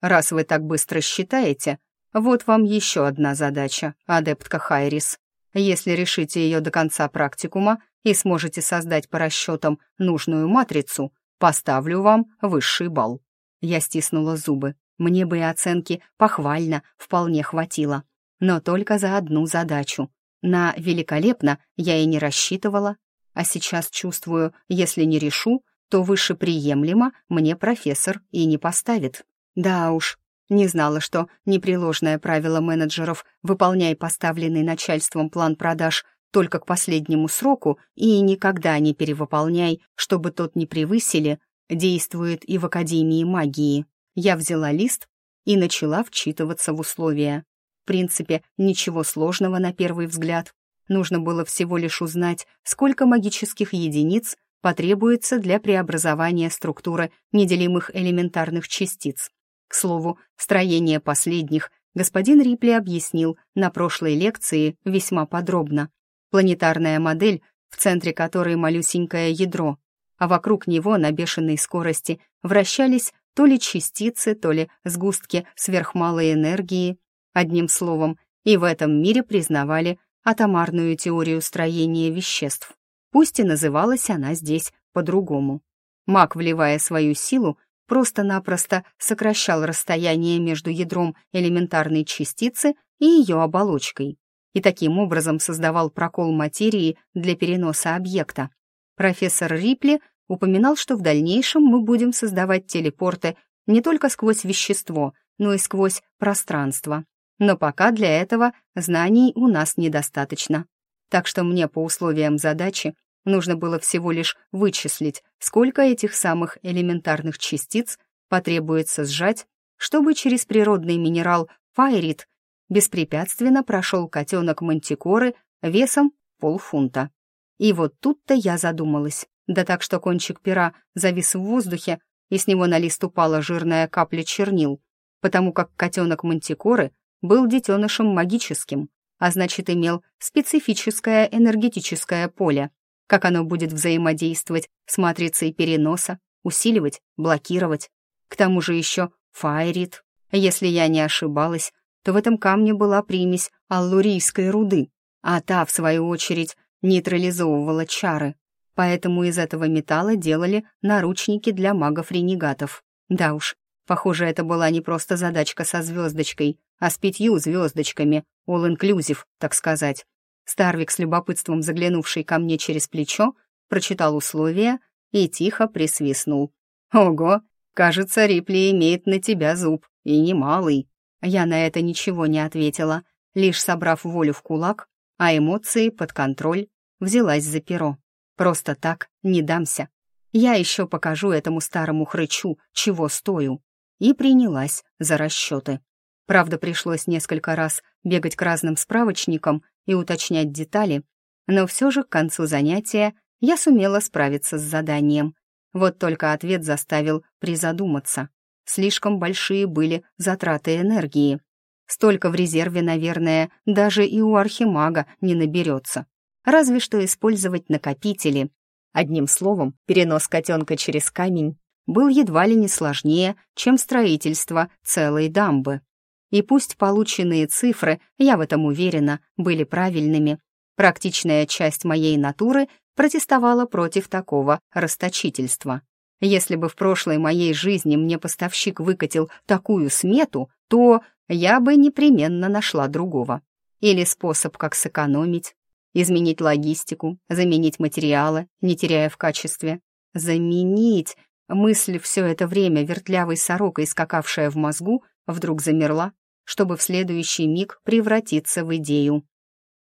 «Раз вы так быстро считаете, вот вам еще одна задача, адептка Хайрис. Если решите ее до конца практикума и сможете создать по расчетам нужную матрицу, поставлю вам высший балл». Я стиснула зубы. Мне бы и оценки похвально вполне хватило. Но только за одну задачу. На «великолепно» я и не рассчитывала. А сейчас чувствую, если не решу, то выше приемлемо мне профессор и не поставит. Да уж, не знала, что непреложное правило менеджеров «выполняй поставленный начальством план продаж только к последнему сроку и никогда не перевыполняй, чтобы тот не превысили», действует и в Академии магии. Я взяла лист и начала вчитываться в условия. В принципе, ничего сложного на первый взгляд. Нужно было всего лишь узнать, сколько магических единиц потребуется для преобразования структуры неделимых элементарных частиц. К слову, строение последних господин Рипли объяснил на прошлой лекции весьма подробно. Планетарная модель, в центре которой малюсенькое ядро, а вокруг него на бешеной скорости вращались то ли частицы, то ли сгустки сверхмалой энергии. Одним словом, и в этом мире признавали атомарную теорию строения веществ. Пусть и называлась она здесь по-другому. Маг, вливая свою силу, просто-напросто сокращал расстояние между ядром элементарной частицы и ее оболочкой, и таким образом создавал прокол материи для переноса объекта. Профессор Рипли упоминал, что в дальнейшем мы будем создавать телепорты не только сквозь вещество, но и сквозь пространство. Но пока для этого знаний у нас недостаточно. Так что мне по условиям задачи Нужно было всего лишь вычислить, сколько этих самых элементарных частиц потребуется сжать, чтобы через природный минерал файрит беспрепятственно прошел котенок мантикоры весом полфунта. И вот тут-то я задумалась. Да так, что кончик пера завис в воздухе, и с него на лист упала жирная капля чернил, потому как котенок мантикоры был детенышем магическим, а значит, имел специфическое энергетическое поле, как оно будет взаимодействовать с матрицей переноса, усиливать, блокировать. К тому же еще файрит. Если я не ошибалась, то в этом камне была примесь аллурийской руды, а та, в свою очередь, нейтрализовывала чары. Поэтому из этого металла делали наручники для магов-ренегатов. Да уж, похоже, это была не просто задачка со звездочкой, а с пятью звездочками, all-inclusive, так сказать. Старвик с любопытством заглянувший ко мне через плечо, прочитал условия и тихо присвистнул. «Ого, кажется, Рипли имеет на тебя зуб, и немалый». Я на это ничего не ответила, лишь собрав волю в кулак, а эмоции под контроль, взялась за перо. Просто так не дамся. Я еще покажу этому старому хрычу, чего стою. И принялась за расчеты. Правда, пришлось несколько раз бегать к разным справочникам и уточнять детали, но все же к концу занятия я сумела справиться с заданием. Вот только ответ заставил призадуматься. Слишком большие были затраты энергии. Столько в резерве, наверное, даже и у архимага не наберется. Разве что использовать накопители. Одним словом, перенос котенка через камень был едва ли не сложнее, чем строительство целой дамбы. И пусть полученные цифры, я в этом уверена, были правильными, практичная часть моей натуры протестовала против такого расточительства. Если бы в прошлой моей жизни мне поставщик выкатил такую смету, то я бы непременно нашла другого. Или способ, как сэкономить, изменить логистику, заменить материалы, не теряя в качестве. Заменить! Мысль все это время вертлявой сорокой, скакавшая в мозгу, вдруг замерла чтобы в следующий миг превратиться в идею.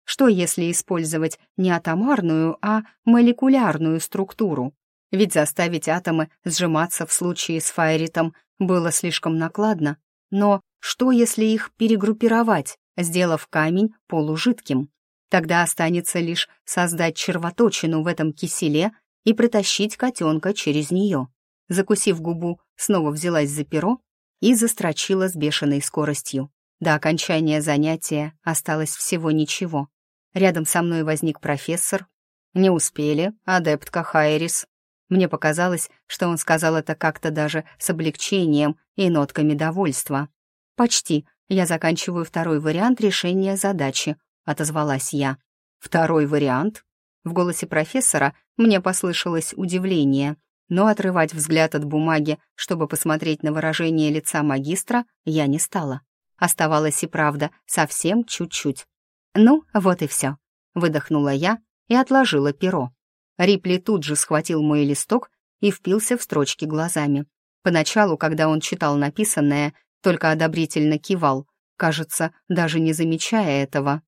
Что если использовать не атомарную, а молекулярную структуру? Ведь заставить атомы сжиматься в случае с файритом было слишком накладно. Но что, если их перегруппировать, сделав камень полужидким? Тогда останется лишь создать червоточину в этом киселе и притащить котенка через нее. Закусив губу, снова взялась за перо и застрочила с бешеной скоростью. До окончания занятия осталось всего ничего. Рядом со мной возник профессор. «Не успели, адептка Хайрис». Мне показалось, что он сказал это как-то даже с облегчением и нотками довольства. «Почти. Я заканчиваю второй вариант решения задачи», — отозвалась я. «Второй вариант?» В голосе профессора мне послышалось удивление, но отрывать взгляд от бумаги, чтобы посмотреть на выражение лица магистра, я не стала. Оставалось и правда совсем чуть-чуть. «Ну, вот и все», — выдохнула я и отложила перо. Рипли тут же схватил мой листок и впился в строчки глазами. Поначалу, когда он читал написанное, только одобрительно кивал, кажется, даже не замечая этого.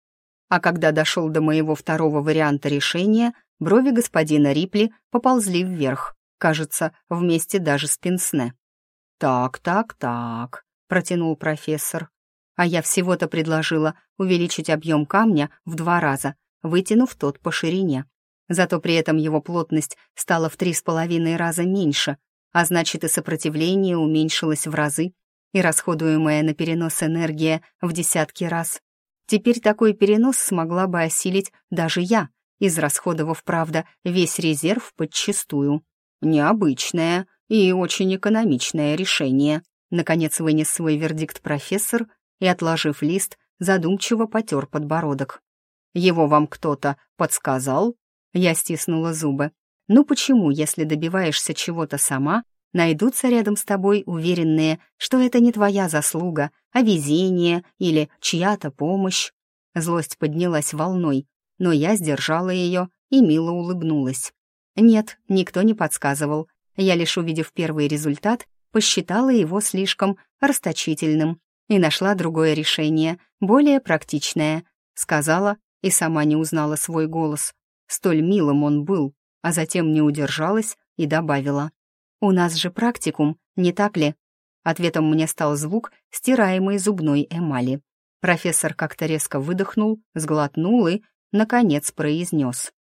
А когда дошел до моего второго варианта решения, брови господина Рипли поползли вверх, кажется, вместе даже с пенсне. «Так, так, так», — протянул профессор. А я всего-то предложила увеличить объем камня в два раза, вытянув тот по ширине. Зато при этом его плотность стала в три с половиной раза меньше, а значит и сопротивление уменьшилось в разы, и расходуемая на перенос энергия в десятки раз. Теперь такой перенос смогла бы осилить даже я, израсходовав, правда, весь резерв подчистую. Необычное и очень экономичное решение. Наконец вынес свой вердикт профессор и, отложив лист, задумчиво потер подбородок. «Его вам кто-то подсказал?» Я стиснула зубы. «Ну почему, если добиваешься чего-то сама, найдутся рядом с тобой уверенные, что это не твоя заслуга, а везение или чья-то помощь?» Злость поднялась волной, но я сдержала ее и мило улыбнулась. Нет, никто не подсказывал. Я лишь увидев первый результат, посчитала его слишком расточительным и нашла другое решение, более практичное. Сказала и сама не узнала свой голос. Столь милым он был, а затем не удержалась и добавила. «У нас же практикум, не так ли?» Ответом мне стал звук стираемой зубной эмали. Профессор как-то резко выдохнул, сглотнул и, наконец, произнес.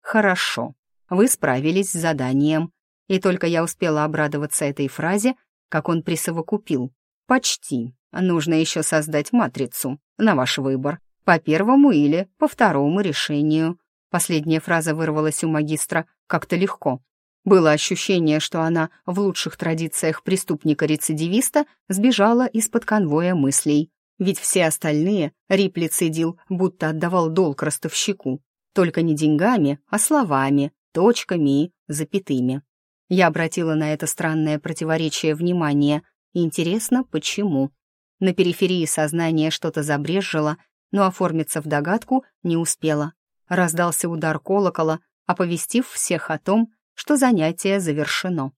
«Хорошо, вы справились с заданием». И только я успела обрадоваться этой фразе, как он присовокупил. «Почти. Нужно еще создать матрицу. На ваш выбор. По первому или по второму решению». Последняя фраза вырвалась у магистра как-то легко. Было ощущение, что она в лучших традициях преступника-рецидивиста сбежала из-под конвоя мыслей. Ведь все остальные Рипли цедил, будто отдавал долг ростовщику. Только не деньгами, а словами, точками и запятыми. Я обратила на это странное противоречие внимание. Интересно, почему? На периферии сознания что-то забрежило, но оформиться в догадку не успела. Раздался удар колокола, оповестив всех о том, что занятие завершено.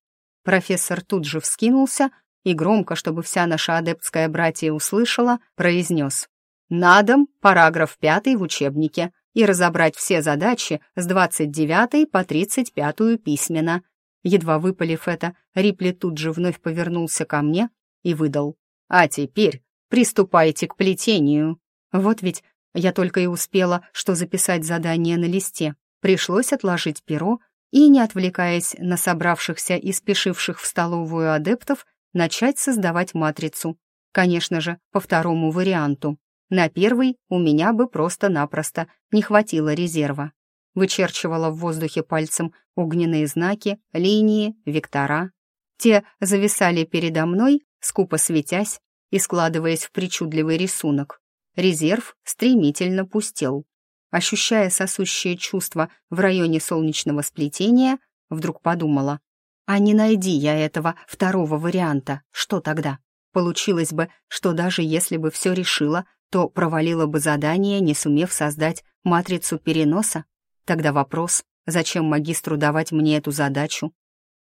Профессор тут же вскинулся и громко, чтобы вся наша адептская братья услышала, произнес «На дом, параграф 5 в учебнике, и разобрать все задачи с 29 по 35 письменно». Едва выпалив это, Рипли тут же вновь повернулся ко мне и выдал «А теперь приступайте к плетению». Вот ведь я только и успела, что записать задание на листе. Пришлось отложить перо и, не отвлекаясь на собравшихся и спешивших в столовую адептов, начать создавать матрицу. Конечно же, по второму варианту. На первый у меня бы просто-напросто не хватило резерва. Вычерчивала в воздухе пальцем огненные знаки, линии, вектора. Те зависали передо мной, скупо светясь и складываясь в причудливый рисунок. Резерв стремительно пустел. Ощущая сосущее чувство в районе солнечного сплетения, вдруг подумала, а не найди я этого второго варианта, что тогда? Получилось бы, что даже если бы все решила, то провалила бы задание, не сумев создать матрицу переноса. Тогда вопрос, зачем магистру давать мне эту задачу?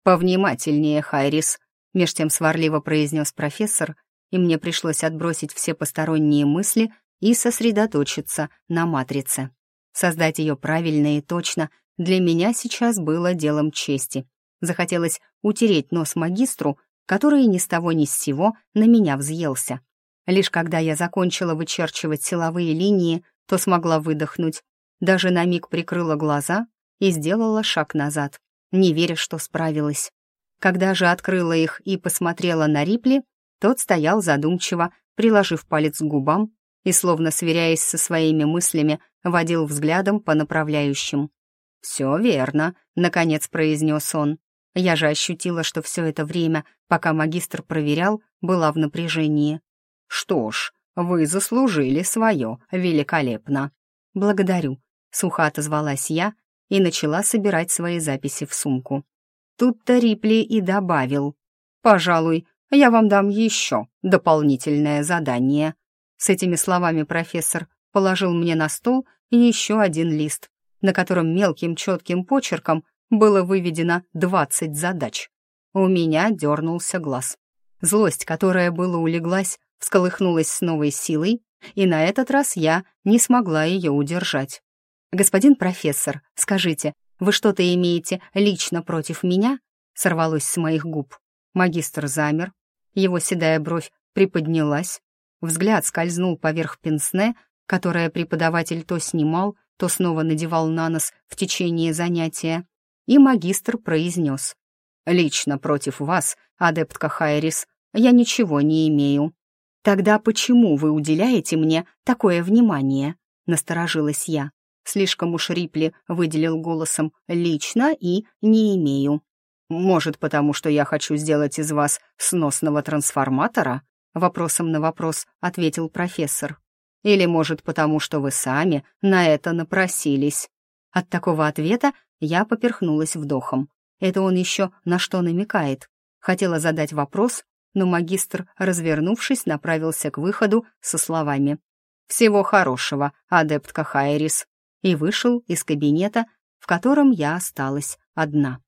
«Повнимательнее, Хайрис», — меж тем сварливо произнес профессор, и мне пришлось отбросить все посторонние мысли и сосредоточиться на матрице. Создать ее правильно и точно для меня сейчас было делом чести. Захотелось утереть нос магистру, который ни с того ни с сего на меня взъелся. Лишь когда я закончила вычерчивать силовые линии, то смогла выдохнуть. Даже на миг прикрыла глаза и сделала шаг назад, не веря, что справилась. Когда же открыла их и посмотрела на Рипли, тот стоял задумчиво, приложив палец к губам и, словно сверяясь со своими мыслями, водил взглядом по направляющим. «Все верно», — наконец произнес он. Я же ощутила, что все это время, пока магистр проверял, была в напряжении. «Что ж, вы заслужили свое, великолепно». «Благодарю», — сухо отозвалась я и начала собирать свои записи в сумку. Тут-то Рипли и добавил. «Пожалуй, я вам дам еще дополнительное задание». С этими словами профессор положил мне на стол еще один лист, на котором мелким четким почерком было выведено 20 задач. У меня дернулся глаз. Злость, которая была улеглась, всколыхнулась с новой силой, и на этот раз я не смогла ее удержать. «Господин профессор, скажите, вы что-то имеете лично против меня?» сорвалось с моих губ. Магистр замер, его седая бровь приподнялась, взгляд скользнул поверх пенсне, которое преподаватель то снимал, то снова надевал на нос в течение занятия, и магистр произнес. «Лично против вас, адептка Хайрис, я ничего не имею». «Тогда почему вы уделяете мне такое внимание?» — насторожилась я. Слишком уж Рипли выделил голосом «лично» и «не имею». «Может, потому что я хочу сделать из вас сносного трансформатора?» Вопросом на вопрос ответил профессор. Или, может, потому что вы сами на это напросились?» От такого ответа я поперхнулась вдохом. Это он еще на что намекает. Хотела задать вопрос, но магистр, развернувшись, направился к выходу со словами «Всего хорошего, адептка Хайрис», и вышел из кабинета, в котором я осталась одна.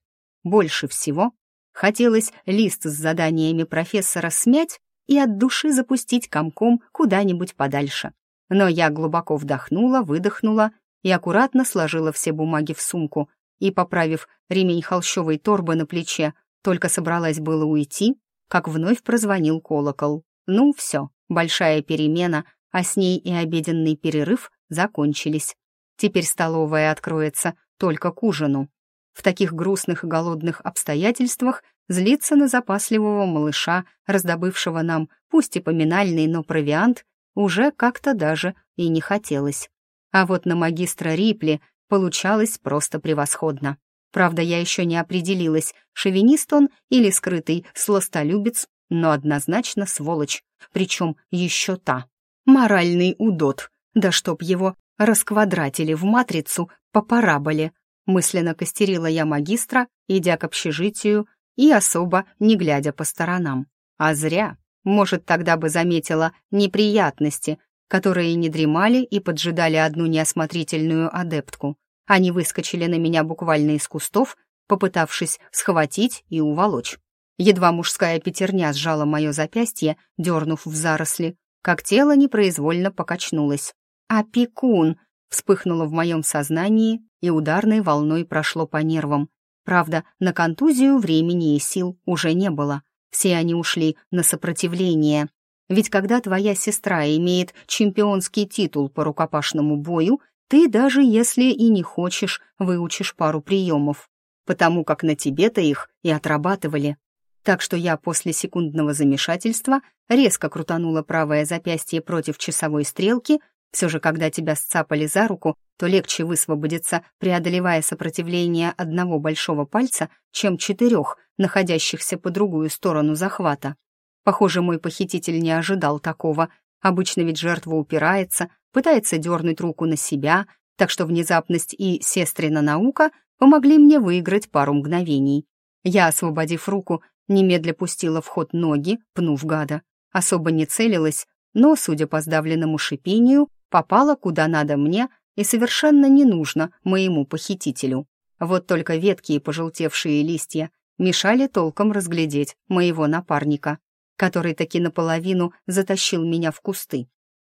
Больше всего хотелось лист с заданиями профессора смять и от души запустить комком куда-нибудь подальше. Но я глубоко вдохнула, выдохнула и аккуратно сложила все бумаги в сумку и, поправив ремень холщовой торбы на плече, только собралась было уйти, как вновь прозвонил колокол. Ну, все, большая перемена, а с ней и обеденный перерыв закончились. Теперь столовая откроется только к ужину. В таких грустных и голодных обстоятельствах злиться на запасливого малыша, раздобывшего нам, пусть и поминальный, но провиант, уже как-то даже и не хотелось. А вот на магистра Рипли получалось просто превосходно. Правда, я еще не определилась, шовинист он или скрытый сластолюбец, но однозначно сволочь, причем еще та. Моральный удот, да чтоб его расквадратили в матрицу по параболе. Мысленно костерила я магистра, идя к общежитию и особо не глядя по сторонам. А зря. Может, тогда бы заметила неприятности, которые не дремали и поджидали одну неосмотрительную адептку. Они выскочили на меня буквально из кустов, попытавшись схватить и уволочь. Едва мужская пятерня сжала мое запястье, дернув в заросли, как тело непроизвольно покачнулось. «Опекун!» вспыхнуло в моем сознании и ударной волной прошло по нервам. Правда, на контузию времени и сил уже не было. Все они ушли на сопротивление. Ведь когда твоя сестра имеет чемпионский титул по рукопашному бою, ты даже если и не хочешь, выучишь пару приемов, потому как на тебе-то их и отрабатывали. Так что я после секундного замешательства резко крутанула правое запястье против часовой стрелки все же, когда тебя сцапали за руку, то легче высвободиться, преодолевая сопротивление одного большого пальца, чем четырех, находящихся по другую сторону захвата. Похоже, мой похититель не ожидал такого. Обычно ведь жертва упирается, пытается дернуть руку на себя, так что внезапность и сестрина наука помогли мне выиграть пару мгновений. Я, освободив руку, немедля пустила в ход ноги, пнув гада. Особо не целилась, но, судя по сдавленному шипению, попала куда надо мне и совершенно не нужно моему похитителю. Вот только ветки и пожелтевшие листья мешали толком разглядеть моего напарника, который таки наполовину затащил меня в кусты.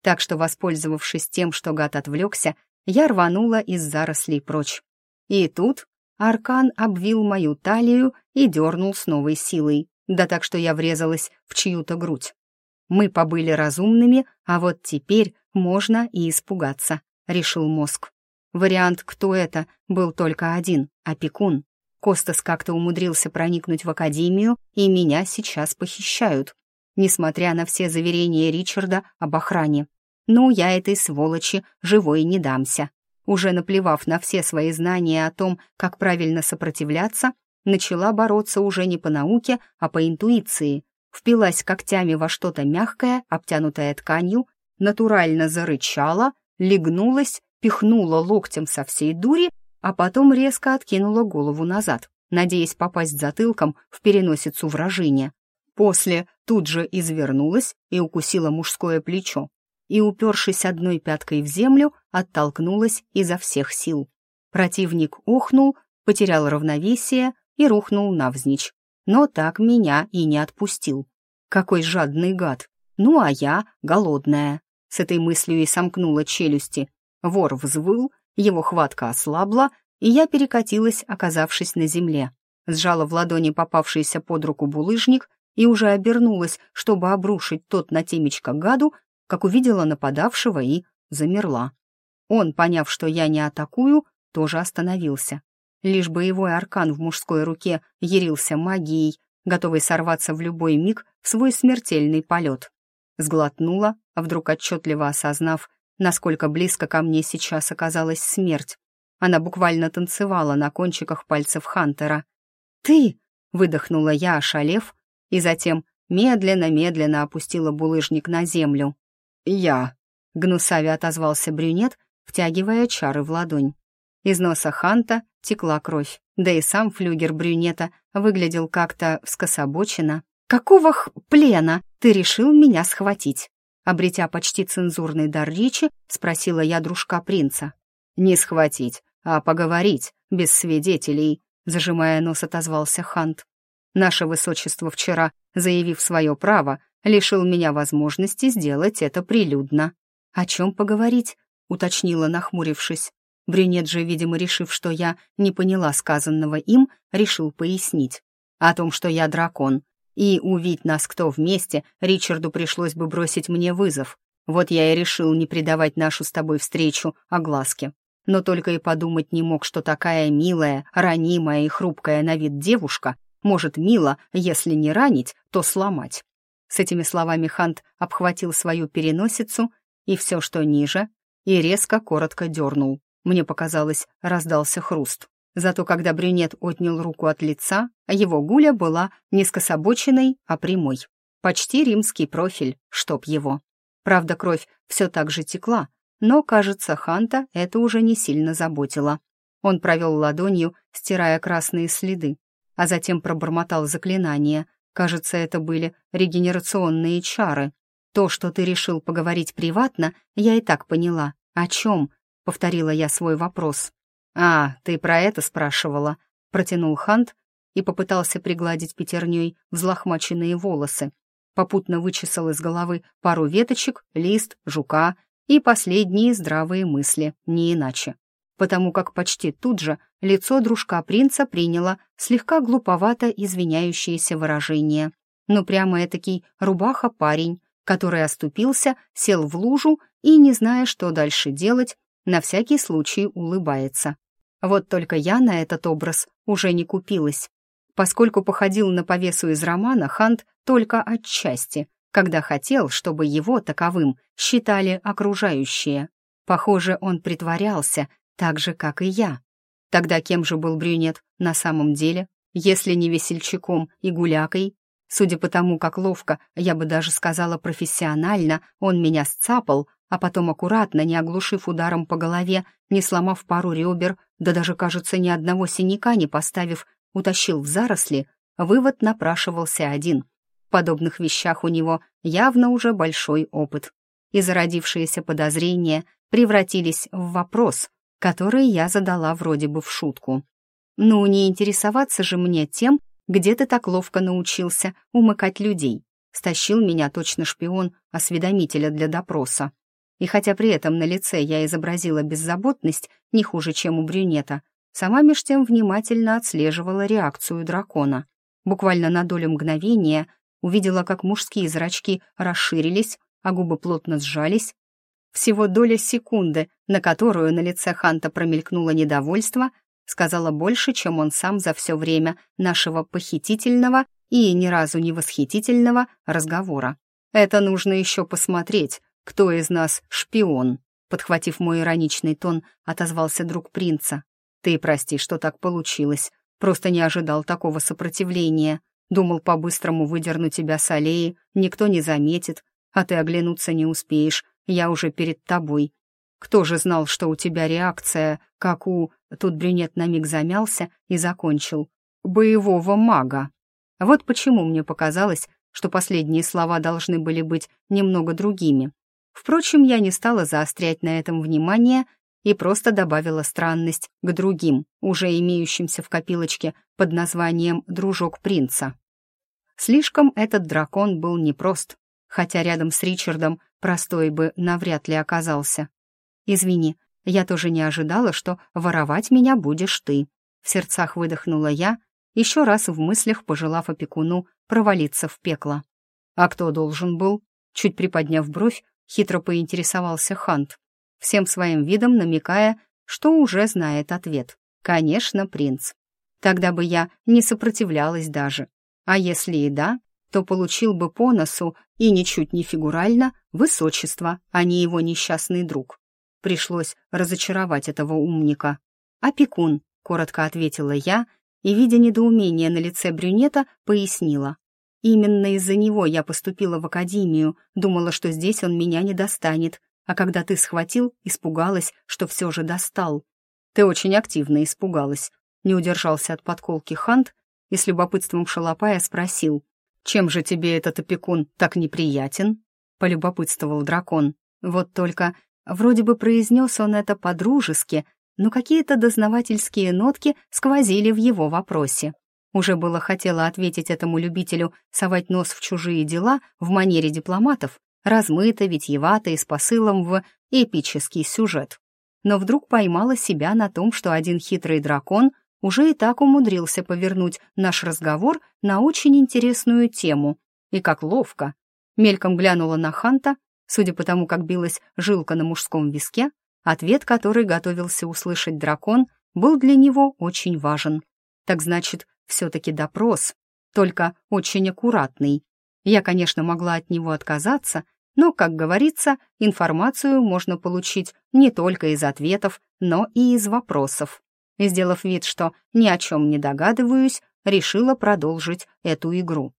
Так что, воспользовавшись тем, что гад отвлекся, я рванула из зарослей прочь. И тут аркан обвил мою талию и дернул с новой силой, да так что я врезалась в чью-то грудь. Мы побыли разумными, а вот теперь можно и испугаться, решил мозг. Вариант «кто это» был только один — опекун. Костас как-то умудрился проникнуть в академию, и меня сейчас похищают, несмотря на все заверения Ричарда об охране. Ну, я этой сволочи живой не дамся. Уже наплевав на все свои знания о том, как правильно сопротивляться, начала бороться уже не по науке, а по интуиции. Впилась когтями во что-то мягкое, обтянутое тканью, натурально зарычала, легнулась, пихнула локтем со всей дури, а потом резко откинула голову назад, надеясь попасть затылком в переносицу вражине. После тут же извернулась и укусила мужское плечо, и, упершись одной пяткой в землю, оттолкнулась изо всех сил. Противник охнул, потерял равновесие и рухнул навзничь. Но так меня и не отпустил. Какой жадный гад! Ну а я голодная. С этой мыслью и сомкнула челюсти. Вор взвыл, его хватка ослабла, и я перекатилась, оказавшись на земле. Сжала в ладони попавшийся под руку булыжник и уже обернулась, чтобы обрушить тот на темечко гаду, как увидела нападавшего и замерла. Он, поняв, что я не атакую, тоже остановился. Лишь боевой аркан в мужской руке ярился магией, готовый сорваться в любой миг в свой смертельный полет. Сглотнула, а вдруг отчетливо осознав, насколько близко ко мне сейчас оказалась смерть. Она буквально танцевала на кончиках пальцев Хантера. «Ты!» — выдохнула я, ошалев, и затем медленно-медленно опустила булыжник на землю. «Я!» — гнусави отозвался брюнет, втягивая чары в ладонь. Из носа Ханта текла кровь, да и сам флюгер брюнета выглядел как-то скособоченно. «Какого х... плена ты решил меня схватить?» Обретя почти цензурный дар речи, спросила я дружка принца. «Не схватить, а поговорить, без свидетелей», зажимая нос, отозвался Хант. «Наше высочество вчера, заявив свое право, лишил меня возможности сделать это прилюдно». «О чем поговорить?» — уточнила, нахмурившись. Брюнет же, видимо, решив, что я не поняла сказанного им, решил пояснить. О том, что я дракон, и увидеть нас кто вместе, Ричарду пришлось бы бросить мне вызов. Вот я и решил не придавать нашу с тобой встречу огласке. Но только и подумать не мог, что такая милая, ранимая и хрупкая на вид девушка может мило, если не ранить, то сломать. С этими словами Хант обхватил свою переносицу и все, что ниже, и резко коротко дернул. Мне показалось, раздался хруст. Зато когда брюнет отнял руку от лица, его гуля была не скособоченной, а прямой. Почти римский профиль, чтоб его. Правда, кровь все так же текла, но, кажется, Ханта это уже не сильно заботило. Он провел ладонью, стирая красные следы, а затем пробормотал заклинание. Кажется, это были регенерационные чары. То, что ты решил поговорить приватно, я и так поняла. О чем? Повторила я свой вопрос. «А, ты про это спрашивала?» — протянул Хант и попытался пригладить пятерней взлохмаченные волосы. Попутно вычесал из головы пару веточек, лист, жука и последние здравые мысли, не иначе. Потому как почти тут же лицо дружка принца приняло слегка глуповато извиняющееся выражение. Ну прямо этакий рубаха-парень, который оступился, сел в лужу и, не зная, что дальше делать, на всякий случай улыбается. Вот только я на этот образ уже не купилась, поскольку походил на повесу из романа Хант только отчасти, когда хотел, чтобы его таковым считали окружающие. Похоже, он притворялся, так же, как и я. Тогда кем же был брюнет на самом деле, если не весельчаком и гулякой? Судя по тому, как ловко, я бы даже сказала профессионально, он меня сцапал, а потом аккуратно, не оглушив ударом по голове, не сломав пару ребер, да даже, кажется, ни одного синяка не поставив, утащил в заросли, вывод напрашивался один. В подобных вещах у него явно уже большой опыт. И зародившиеся подозрения превратились в вопрос, который я задала вроде бы в шутку. «Ну, не интересоваться же мне тем, где ты так ловко научился умыкать людей?» Стащил меня точно шпион осведомителя для допроса. И хотя при этом на лице я изобразила беззаботность не хуже, чем у брюнета, сама меж тем внимательно отслеживала реакцию дракона. Буквально на долю мгновения увидела, как мужские зрачки расширились, а губы плотно сжались. Всего доля секунды, на которую на лице Ханта промелькнуло недовольство, сказала больше, чем он сам за все время нашего похитительного и ни разу не восхитительного разговора. «Это нужно еще посмотреть, кто из нас шпион», подхватив мой ироничный тон, отозвался друг принца. «Ты прости, что так получилось. Просто не ожидал такого сопротивления. Думал по-быстрому выдернуть тебя с аллеи, никто не заметит, а ты оглянуться не успеешь, я уже перед тобой. Кто же знал, что у тебя реакция, как у...» Тут брюнет на миг замялся и закончил. «Боевого мага». Вот почему мне показалось, что последние слова должны были быть немного другими. Впрочем, я не стала заострять на этом внимание и просто добавила странность к другим, уже имеющимся в копилочке под названием «Дружок принца». Слишком этот дракон был непрост, хотя рядом с Ричардом простой бы навряд ли оказался. «Извини, я тоже не ожидала, что воровать меня будешь ты», в сердцах выдохнула я, еще раз в мыслях пожелав опекуну провалиться в пекло. «А кто должен был?» Чуть приподняв бровь, хитро поинтересовался Хант, всем своим видом намекая, что уже знает ответ. «Конечно, принц. Тогда бы я не сопротивлялась даже. А если и да, то получил бы по носу и ничуть не фигурально высочество, а не его несчастный друг. Пришлось разочаровать этого умника. «Опекун», — коротко ответила я, и, видя недоумение на лице брюнета, пояснила. «Именно из-за него я поступила в академию, думала, что здесь он меня не достанет, а когда ты схватил, испугалась, что все же достал. Ты очень активно испугалась», — не удержался от подколки Хант и с любопытством шалопая спросил, «Чем же тебе этот опекун так неприятен?» — полюбопытствовал дракон. Вот только вроде бы произнес он это по-дружески, но какие-то дознавательские нотки сквозили в его вопросе. Уже было хотела ответить этому любителю совать нос в чужие дела в манере дипломатов, размыто, витьевато и с посылом в эпический сюжет. Но вдруг поймала себя на том, что один хитрый дракон уже и так умудрился повернуть наш разговор на очень интересную тему. И как ловко. Мельком глянула на Ханта, судя по тому, как билась жилка на мужском виске, Ответ, который готовился услышать дракон, был для него очень важен. Так значит, все-таки допрос, только очень аккуратный. Я, конечно, могла от него отказаться, но, как говорится, информацию можно получить не только из ответов, но и из вопросов. И, сделав вид, что ни о чем не догадываюсь, решила продолжить эту игру.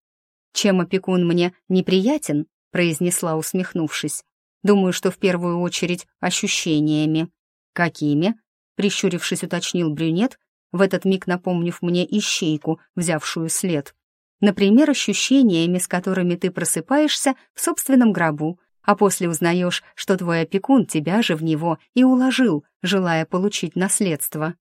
«Чем опекун мне неприятен?» — произнесла, усмехнувшись. Думаю, что в первую очередь ощущениями. Какими? Прищурившись, уточнил брюнет, в этот миг напомнив мне ищейку, взявшую след. Например, ощущениями, с которыми ты просыпаешься в собственном гробу, а после узнаешь, что твой опекун тебя же в него и уложил, желая получить наследство.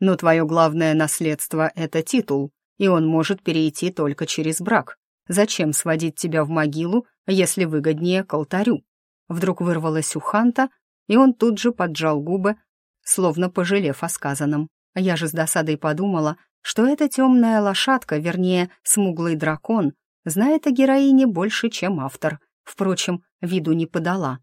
Но твое главное наследство — это титул, и он может перейти только через брак. Зачем сводить тебя в могилу, если выгоднее к алтарю? Вдруг вырвалось у Ханта, и он тут же поджал губы, словно пожалев о сказанном. Я же с досадой подумала, что эта темная лошадка, вернее, смуглый дракон, знает о героине больше, чем автор. Впрочем, виду не подала.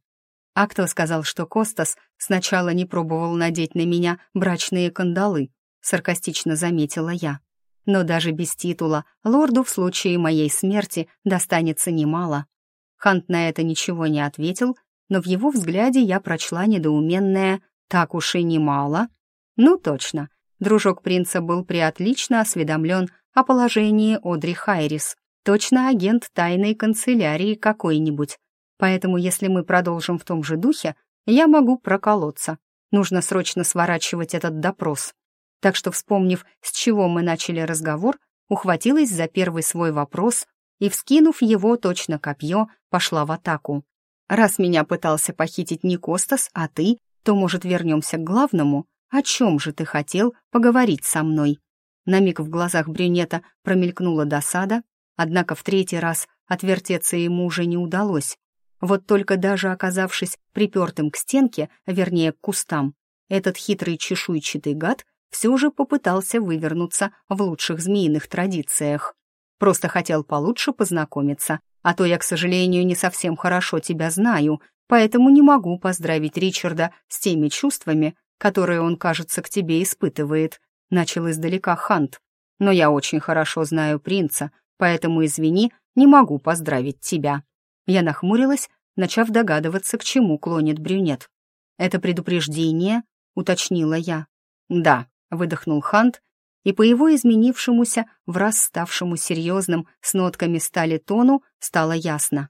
А кто сказал, что Костас сначала не пробовал надеть на меня брачные кандалы? Саркастично заметила я. Но даже без титула лорду в случае моей смерти достанется немало. Хант на это ничего не ответил, но в его взгляде я прочла недоуменное «так уж и немало». Ну точно, дружок принца был приотлично осведомлен о положении Одри Хайрис. Точно агент тайной канцелярии какой-нибудь. Поэтому если мы продолжим в том же духе, я могу проколоться. Нужно срочно сворачивать этот допрос. Так что, вспомнив, с чего мы начали разговор, ухватилась за первый свой вопрос и, вскинув его точно копье, пошла в атаку. «Раз меня пытался похитить не Костас, а ты, то, может, вернемся к главному? О чем же ты хотел поговорить со мной?» На миг в глазах брюнета промелькнула досада, однако в третий раз отвертеться ему уже не удалось. Вот только даже оказавшись припертым к стенке, вернее, к кустам, этот хитрый чешуйчатый гад все же попытался вывернуться в лучших змеиных традициях. Просто хотел получше познакомиться, а то я, к сожалению, не совсем хорошо тебя знаю, поэтому не могу поздравить Ричарда с теми чувствами, которые он, кажется, к тебе испытывает», — начал издалека Хант. «Но я очень хорошо знаю принца, поэтому, извини, не могу поздравить тебя». Я нахмурилась, начав догадываться, к чему клонит брюнет. «Это предупреждение?» — уточнила я. «Да», — выдохнул Хант, и по его изменившемуся, враз ставшему серьезным с нотками стали тону, стало ясно.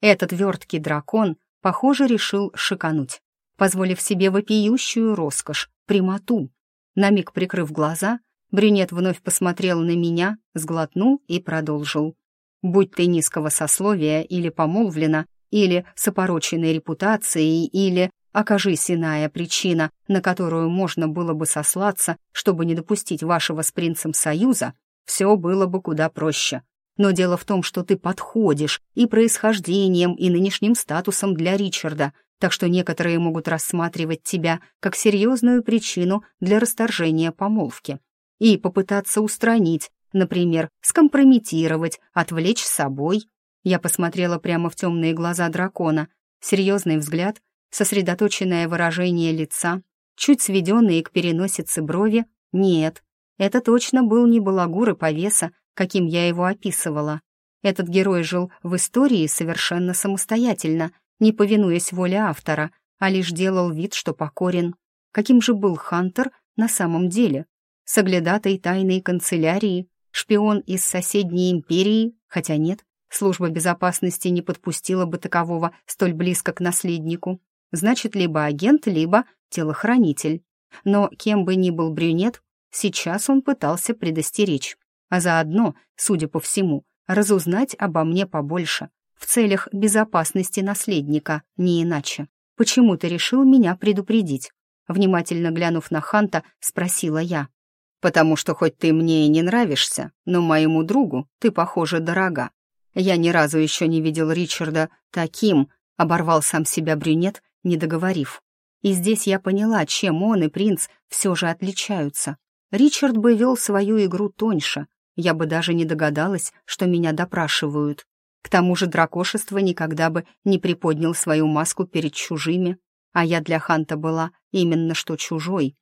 Этот верткий дракон, похоже, решил шикануть, позволив себе вопиющую роскошь, прямоту. На миг прикрыв глаза, брюнет вновь посмотрел на меня, сглотнул и продолжил. «Будь ты низкого сословия или помолвлена, или с опороченной репутацией, или окажись иная причина, на которую можно было бы сослаться, чтобы не допустить вашего с принцем союза, все было бы куда проще. Но дело в том, что ты подходишь и происхождением, и нынешним статусом для Ричарда, так что некоторые могут рассматривать тебя как серьезную причину для расторжения помолвки и попытаться устранить, например, скомпрометировать, отвлечь собой. Я посмотрела прямо в темные глаза дракона, серьезный взгляд, сосредоточенное выражение лица, чуть сведенные к переносице брови. Нет, это точно был не балагур и повеса, каким я его описывала. Этот герой жил в истории совершенно самостоятельно, не повинуясь воле автора, а лишь делал вид, что покорен. Каким же был Хантер на самом деле? Соглядатой тайной канцелярии, шпион из соседней империи, хотя нет, служба безопасности не подпустила бы такового столь близко к наследнику. Значит, либо агент, либо телохранитель. Но кем бы ни был брюнет, сейчас он пытался предостеречь, а заодно, судя по всему, разузнать обо мне побольше, в целях безопасности наследника, не иначе. «Почему ты решил меня предупредить?» Внимательно глянув на Ханта, спросила я. «Потому что хоть ты мне и не нравишься, но моему другу ты, похоже, дорога. Я ни разу еще не видел Ричарда таким», — оборвал сам себя брюнет, не договорив. И здесь я поняла, чем он и принц все же отличаются. Ричард бы вел свою игру тоньше, я бы даже не догадалась, что меня допрашивают. К тому же дракошество никогда бы не приподнял свою маску перед чужими, а я для Ханта была именно что чужой.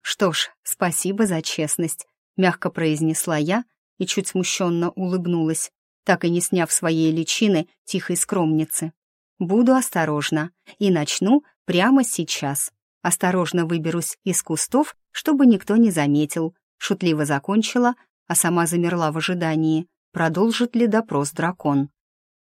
«Что ж, спасибо за честность», — мягко произнесла я и чуть смущенно улыбнулась, так и не сняв своей личины тихой скромницы. «Буду осторожна и начну прямо сейчас. Осторожно выберусь из кустов, чтобы никто не заметил», — шутливо закончила, а сама замерла в ожидании, продолжит ли допрос дракон.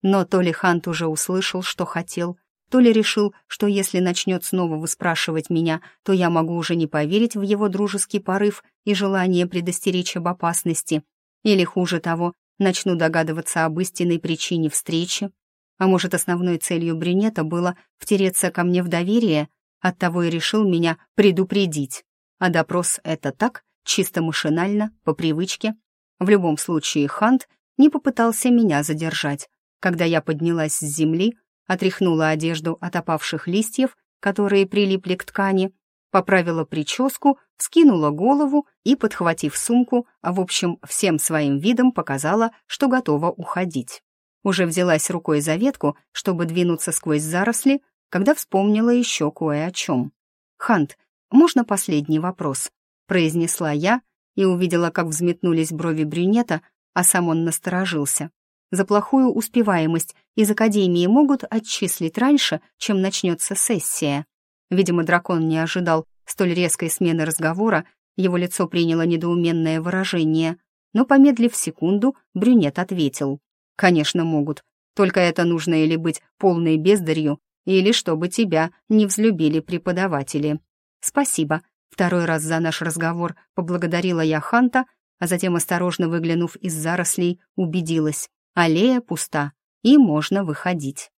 Но то ли Хант уже услышал, что хотел, то ли решил, что если начнет снова выспрашивать меня, то я могу уже не поверить в его дружеский порыв и желание предостеречь об опасности, или, хуже того, начну догадываться об истинной причине встречи. А может, основной целью брюнета было втереться ко мне в доверие, оттого и решил меня предупредить. А допрос — это так, чисто машинально, по привычке. В любом случае, Хант не попытался меня задержать. Когда я поднялась с земли, отряхнула одежду от опавших листьев, которые прилипли к ткани, поправила прическу, вскинула голову и, подхватив сумку, а в общем, всем своим видом показала, что готова уходить. Уже взялась рукой за ветку, чтобы двинуться сквозь заросли, когда вспомнила еще кое о чем. «Хант, можно последний вопрос?» произнесла я и увидела, как взметнулись брови брюнета, а сам он насторожился. За плохую успеваемость из Академии могут отчислить раньше, чем начнется сессия. Видимо, дракон не ожидал столь резкой смены разговора, его лицо приняло недоуменное выражение, но, помедлив секунду, брюнет ответил. «Конечно, могут. Только это нужно или быть полной бездарью, или чтобы тебя не взлюбили преподаватели. Спасибо, Второй раз за наш разговор поблагодарила я Ханта, а затем, осторожно выглянув из зарослей, убедилась. Аллея пуста, и можно выходить.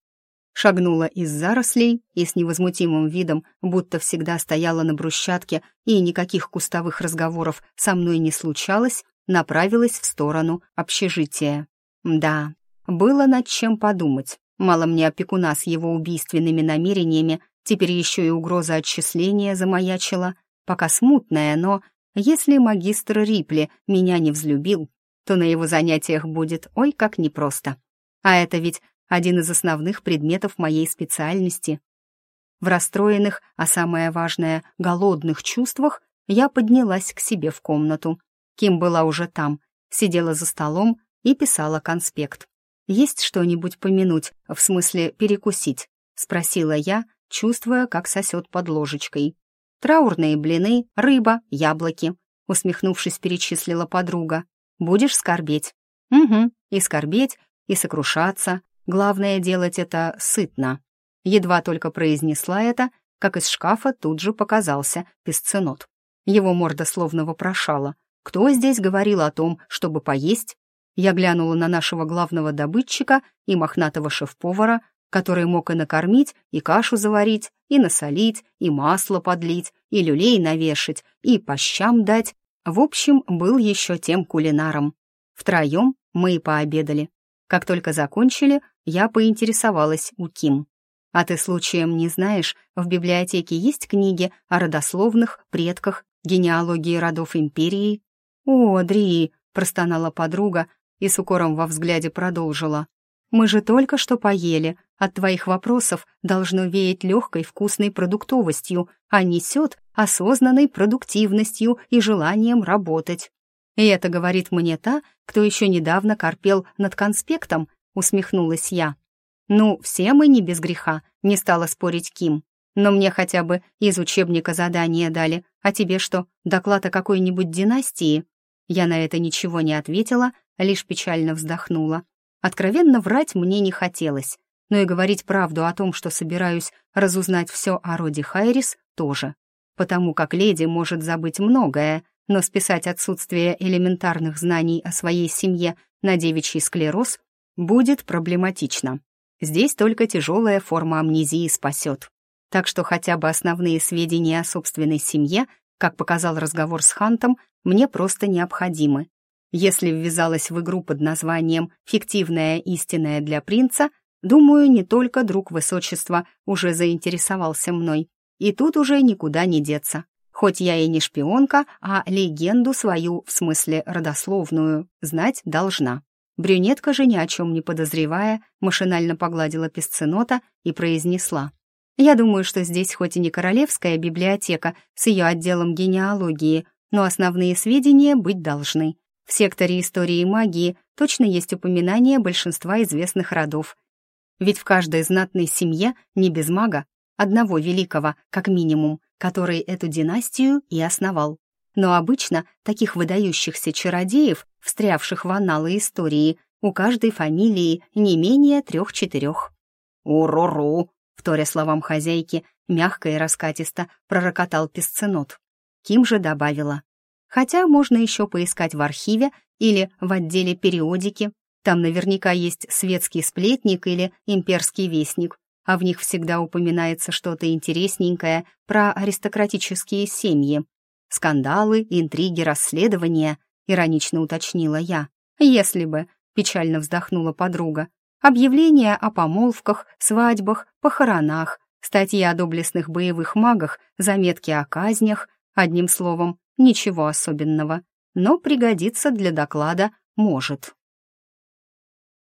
Шагнула из зарослей и с невозмутимым видом, будто всегда стояла на брусчатке и никаких кустовых разговоров со мной не случалось, направилась в сторону общежития. Да, было над чем подумать. Мало мне опекуна с его убийственными намерениями, теперь еще и угроза отчисления замаячила — пока смутная, но Если магистр Рипли меня не взлюбил, то на его занятиях будет ой как непросто. А это ведь один из основных предметов моей специальности. В расстроенных, а самое важное, голодных чувствах я поднялась к себе в комнату. Ким была уже там, сидела за столом и писала конспект. «Есть что-нибудь помянуть, в смысле перекусить?» — спросила я, чувствуя, как сосет под ложечкой. «Траурные блины, рыба, яблоки», — усмехнувшись, перечислила подруга. «Будешь скорбеть?» «Угу, и скорбеть, и сокрушаться. Главное делать это сытно». Едва только произнесла это, как из шкафа тут же показался песценот. Его морда словно вопрошала. «Кто здесь говорил о том, чтобы поесть?» Я глянула на нашего главного добытчика и мохнатого шеф-повара, который мог и накормить, и кашу заварить, и насолить, и масло подлить, и люлей навешать, и по щам дать. В общем, был еще тем кулинаром. Втроем мы и пообедали. Как только закончили, я поинтересовалась у Ким. «А ты случаем не знаешь, в библиотеке есть книги о родословных, предках, генеалогии родов империи?» «О, Дри!» — простонала подруга, и с укором во взгляде продолжила. «Мы же только что поели. От твоих вопросов должно веять легкой вкусной продуктовостью, а несет осознанной продуктивностью и желанием работать. И это говорит мне та, кто еще недавно корпел над конспектом, усмехнулась я. Ну, все мы не без греха, не стала спорить Ким. Но мне хотя бы из учебника задание дали, а тебе что, доклад о какой-нибудь династии? Я на это ничего не ответила, лишь печально вздохнула. Откровенно врать мне не хотелось, но и говорить правду о том, что собираюсь разузнать все о роде Хайрис, тоже. Потому как леди может забыть многое, но списать отсутствие элементарных знаний о своей семье на девичий склероз будет проблематично. Здесь только тяжелая форма амнезии спасет. Так что хотя бы основные сведения о собственной семье, как показал разговор с Хантом, мне просто необходимы. Если ввязалась в игру под названием «Фиктивная истинная для принца», думаю, не только друг высочества уже заинтересовался мной. И тут уже никуда не деться. Хоть я и не шпионка, а легенду свою, в смысле родословную, знать должна. Брюнетка же, ни о чем не подозревая, машинально погладила песценота и произнесла. «Я думаю, что здесь хоть и не королевская библиотека с ее отделом генеалогии, но основные сведения быть должны. В секторе истории магии точно есть упоминание большинства известных родов. Ведь в каждой знатной семье не без мага, одного великого, как минимум, который эту династию и основал. Но обычно таких выдающихся чародеев, встрявших в анналы истории, у каждой фамилии не менее трех-четырех. «Уру-ру!» — вторя словам хозяйки, мягко и раскатисто пророкотал песценот. Ким же добавила. Хотя можно еще поискать в архиве или в отделе периодики. Там наверняка есть светский сплетник или имперский вестник, а в них всегда упоминается что-то интересненькое про аристократические семьи. Скандалы, интриги, расследования, иронично уточнила я. Если бы, печально вздохнула подруга, объявления о помолвках, свадьбах, похоронах, статьи о доблестных боевых магах, заметки о казнях, одним словом, Ничего особенного, но пригодится для доклада может.